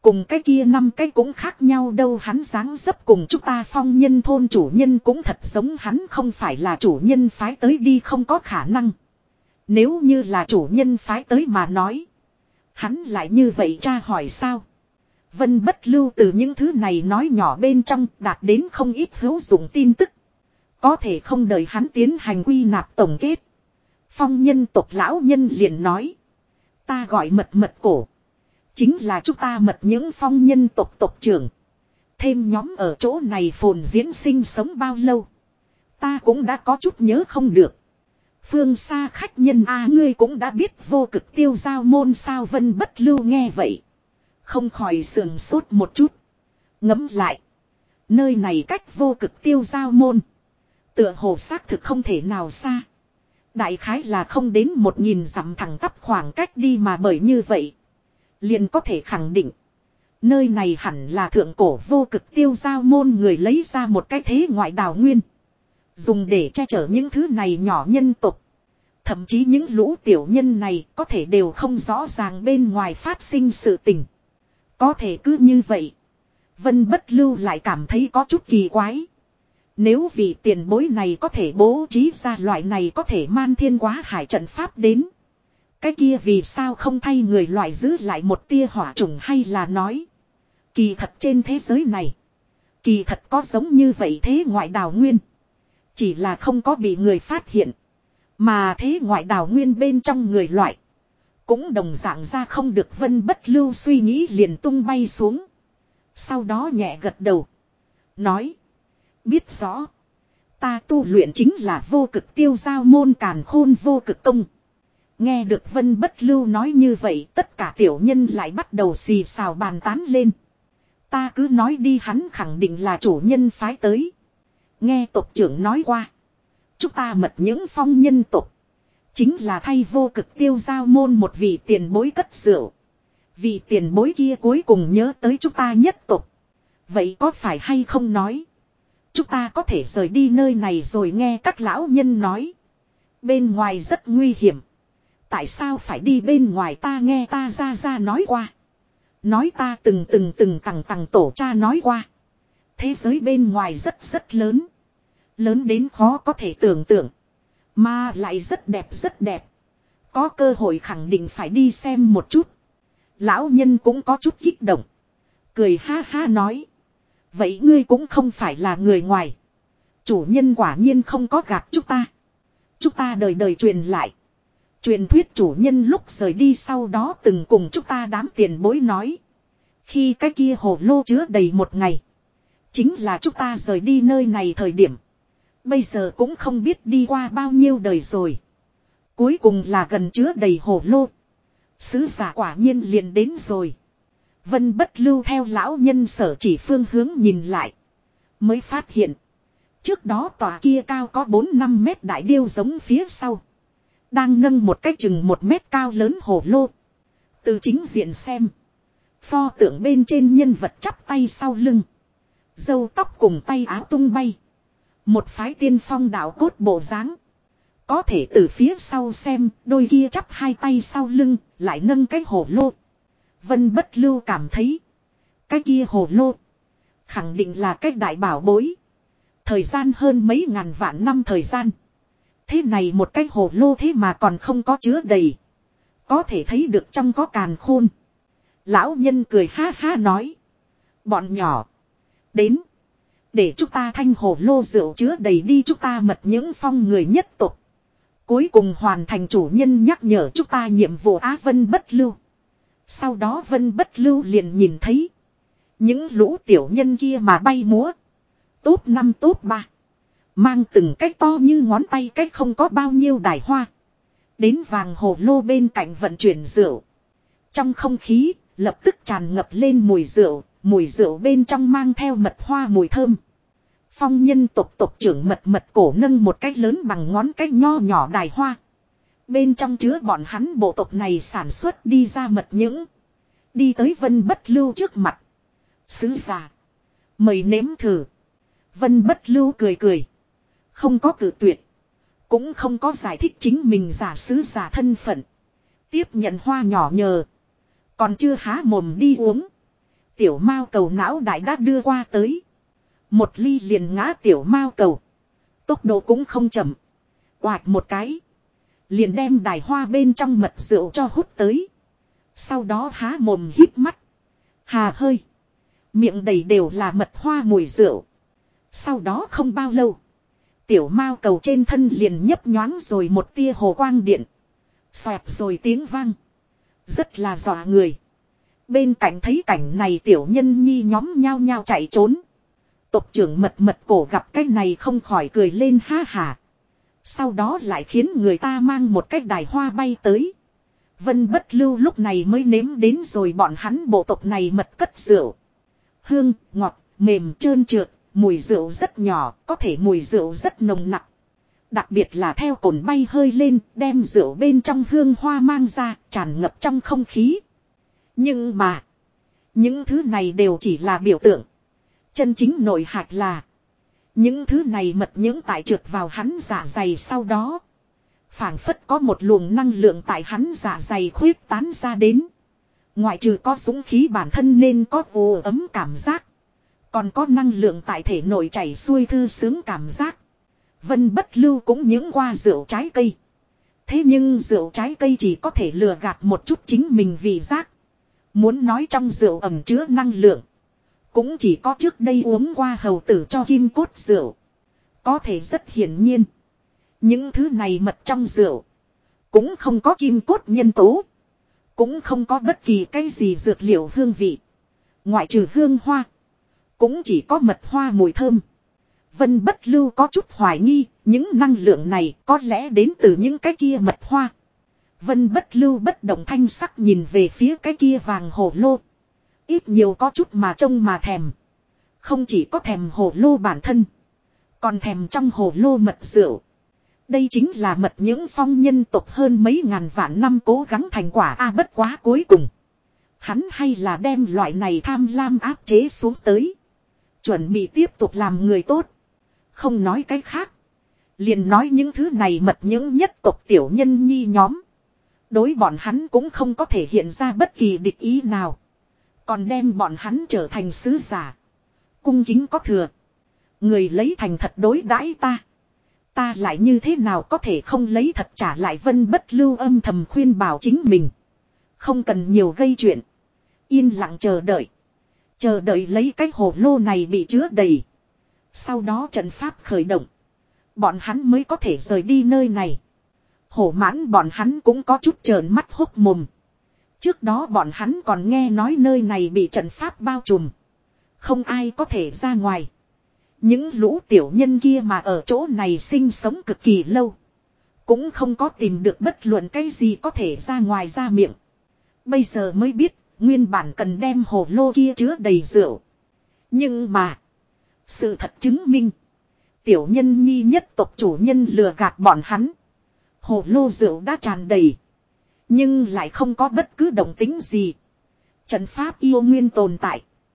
Cùng cái kia năm cái cũng khác nhau đâu hắn dáng dấp cùng chúng ta phong nhân thôn chủ nhân cũng thật giống hắn không phải là chủ nhân phái tới đi không có khả năng. Nếu như là chủ nhân phái tới mà nói. Hắn lại như vậy cha hỏi sao? Vân bất lưu từ những thứ này nói nhỏ bên trong đạt đến không ít hữu dụng tin tức. Có thể không đợi hắn tiến hành quy nạp tổng kết. Phong nhân tộc lão nhân liền nói. Ta gọi mật mật cổ. Chính là chúng ta mật những phong nhân tộc tộc trưởng. Thêm nhóm ở chỗ này phồn diễn sinh sống bao lâu. Ta cũng đã có chút nhớ không được. Phương xa khách nhân a, ngươi cũng đã biết vô cực tiêu giao môn sao vân bất lưu nghe vậy. Không khỏi sườn sốt một chút. Ngấm lại. Nơi này cách vô cực tiêu giao môn. Tựa hồ xác thực không thể nào xa. Đại khái là không đến một nghìn dặm thẳng tắp khoảng cách đi mà bởi như vậy. Liền có thể khẳng định. Nơi này hẳn là thượng cổ vô cực tiêu giao môn người lấy ra một cái thế ngoại đào nguyên. Dùng để che chở những thứ này nhỏ nhân tục. Thậm chí những lũ tiểu nhân này có thể đều không rõ ràng bên ngoài phát sinh sự tình. Có thể cứ như vậy. Vân bất lưu lại cảm thấy có chút kỳ quái. Nếu vì tiền bối này có thể bố trí ra loại này có thể man thiên quá hải trận pháp đến. Cái kia vì sao không thay người loại giữ lại một tia hỏa trùng hay là nói. Kỳ thật trên thế giới này. Kỳ thật có giống như vậy thế ngoại đào nguyên. Chỉ là không có bị người phát hiện. Mà thế ngoại đảo nguyên bên trong người loại. Cũng đồng dạng ra không được vân bất lưu suy nghĩ liền tung bay xuống. Sau đó nhẹ gật đầu. Nói. Biết rõ. Ta tu luyện chính là vô cực tiêu giao môn càn khôn vô cực công. Nghe được vân bất lưu nói như vậy, tất cả tiểu nhân lại bắt đầu xì xào bàn tán lên. Ta cứ nói đi, hắn khẳng định là chủ nhân phái tới. Nghe tộc trưởng nói qua. Chúng ta mật những phong nhân tộc. Chính là thay vô cực tiêu giao môn một vị tiền bối cất rượu. Vị tiền bối kia cuối cùng nhớ tới chúng ta nhất tộc, Vậy có phải hay không nói? Chúng ta có thể rời đi nơi này rồi nghe các lão nhân nói. Bên ngoài rất nguy hiểm. Tại sao phải đi bên ngoài ta nghe ta ra ra nói qua. Nói ta từng từng từng tầng tầng tổ cha nói qua. Thế giới bên ngoài rất rất lớn. Lớn đến khó có thể tưởng tượng. Mà lại rất đẹp rất đẹp. Có cơ hội khẳng định phải đi xem một chút. Lão nhân cũng có chút kích động. Cười ha ha nói. Vậy ngươi cũng không phải là người ngoài. Chủ nhân quả nhiên không có gạt chúng ta. Chúng ta đời đời truyền lại. Truyền thuyết chủ nhân lúc rời đi sau đó từng cùng chúng ta đám tiền bối nói. Khi cái kia hồ lô chứa đầy một ngày. Chính là chúng ta rời đi nơi này thời điểm. Bây giờ cũng không biết đi qua bao nhiêu đời rồi. Cuối cùng là gần chứa đầy hồ lô. Sứ giả quả nhiên liền đến rồi. Vân bất lưu theo lão nhân sở chỉ phương hướng nhìn lại. Mới phát hiện. Trước đó tòa kia cao có 4-5 mét đại điêu giống phía sau. Đang nâng một cái chừng một mét cao lớn hồ lô. Từ chính diện xem. Pho tượng bên trên nhân vật chắp tay sau lưng. Dâu tóc cùng tay áo tung bay. Một phái tiên phong đạo cốt bộ dáng Có thể từ phía sau xem, đôi kia chắp hai tay sau lưng, lại nâng cái hồ lô. Vân bất lưu cảm thấy. Cái kia hồ lô. Khẳng định là cái đại bảo bối. Thời gian hơn mấy ngàn vạn năm thời gian. Thế này một cái hồ lô thế mà còn không có chứa đầy. Có thể thấy được trong có càn khôn. Lão nhân cười ha ha nói. Bọn nhỏ. Đến. Để chúng ta thanh hồ lô rượu chứa đầy đi chúng ta mật những phong người nhất tục. Cuối cùng hoàn thành chủ nhân nhắc nhở chúng ta nhiệm vụ Á Vân bất lưu. Sau đó Vân bất lưu liền nhìn thấy. Những lũ tiểu nhân kia mà bay múa. Tốt năm tốt ba. Mang từng cái to như ngón tay cách không có bao nhiêu đài hoa. Đến vàng hồ lô bên cạnh vận chuyển rượu. Trong không khí, lập tức tràn ngập lên mùi rượu, mùi rượu bên trong mang theo mật hoa mùi thơm. Phong nhân tộc tộc trưởng mật mật cổ nâng một cái lớn bằng ngón cái nho nhỏ đài hoa. Bên trong chứa bọn hắn bộ tộc này sản xuất đi ra mật những. Đi tới vân bất lưu trước mặt. Sứ giả. Mời nếm thử. Vân bất lưu cười cười. Không có cử tuyệt. Cũng không có giải thích chính mình giả sứ giả thân phận. Tiếp nhận hoa nhỏ nhờ. Còn chưa há mồm đi uống. Tiểu mao cầu não đại đã đưa qua tới. Một ly liền ngã tiểu mao cầu. Tốc độ cũng không chậm. Quạt một cái. Liền đem đài hoa bên trong mật rượu cho hút tới. Sau đó há mồm hít mắt. Hà hơi. Miệng đầy đều là mật hoa mùi rượu. Sau đó không bao lâu. Tiểu mao cầu trên thân liền nhấp nhoáng rồi một tia hồ quang điện. Xoẹt rồi tiếng vang. Rất là dọa người. Bên cạnh thấy cảnh này tiểu nhân nhi nhóm nhao nhao chạy trốn. Tộc trưởng mật mật cổ gặp cái này không khỏi cười lên ha hà. Sau đó lại khiến người ta mang một cái đài hoa bay tới. Vân bất lưu lúc này mới nếm đến rồi bọn hắn bộ tộc này mật cất rượu. Hương, ngọt, mềm trơn trượt, mùi rượu rất nhỏ, có thể mùi rượu rất nồng nặng. Đặc biệt là theo cồn bay hơi lên, đem rượu bên trong hương hoa mang ra, tràn ngập trong không khí. Nhưng mà, những thứ này đều chỉ là biểu tượng. Chân chính nội hạt là, những thứ này mật những tại trượt vào hắn dạ dày sau đó. phảng phất có một luồng năng lượng tại hắn dạ dày khuyết tán ra đến. Ngoại trừ có dũng khí bản thân nên có vô ấm cảm giác. Còn có năng lượng tại thể nội chảy xuôi thư sướng cảm giác. Vân bất lưu cũng những qua rượu trái cây. Thế nhưng rượu trái cây chỉ có thể lừa gạt một chút chính mình vì giác. Muốn nói trong rượu ẩm chứa năng lượng. Cũng chỉ có trước đây uống qua hầu tử cho kim cốt rượu. Có thể rất hiển nhiên. Những thứ này mật trong rượu. Cũng không có kim cốt nhân tố. Cũng không có bất kỳ cái gì dược liệu hương vị. Ngoại trừ hương hoa. Cũng chỉ có mật hoa mùi thơm. Vân bất lưu có chút hoài nghi, những năng lượng này có lẽ đến từ những cái kia mật hoa. Vân bất lưu bất động thanh sắc nhìn về phía cái kia vàng hồ lô. Ít nhiều có chút mà trông mà thèm. Không chỉ có thèm hồ lô bản thân. Còn thèm trong hồ lô mật rượu. Đây chính là mật những phong nhân tộc hơn mấy ngàn vạn năm cố gắng thành quả a bất quá cuối cùng. Hắn hay là đem loại này tham lam áp chế xuống tới. Chuẩn bị tiếp tục làm người tốt. Không nói cái khác. Liền nói những thứ này mật những nhất tộc tiểu nhân nhi nhóm. Đối bọn hắn cũng không có thể hiện ra bất kỳ địch ý nào. Còn đem bọn hắn trở thành sứ giả. Cung kính có thừa. Người lấy thành thật đối đãi ta. Ta lại như thế nào có thể không lấy thật trả lại vân bất lưu âm thầm khuyên bảo chính mình. Không cần nhiều gây chuyện. Yên lặng chờ đợi. Chờ đợi lấy cái hồ lô này bị chứa đầy. Sau đó trận pháp khởi động. Bọn hắn mới có thể rời đi nơi này. Hổ mãn bọn hắn cũng có chút trợn mắt hốc mồm. Trước đó bọn hắn còn nghe nói nơi này bị trận pháp bao trùm. Không ai có thể ra ngoài. Những lũ tiểu nhân kia mà ở chỗ này sinh sống cực kỳ lâu. Cũng không có tìm được bất luận cái gì có thể ra ngoài ra miệng. Bây giờ mới biết, nguyên bản cần đem hồ lô kia chứa đầy rượu. Nhưng mà, Sự thật chứng minh. Tiểu nhân nhi nhất tộc chủ nhân lừa gạt bọn hắn. Hồ lô rượu đã tràn đầy. Nhưng lại không có bất cứ động tính gì. Trận pháp yêu nguyên tồn tại.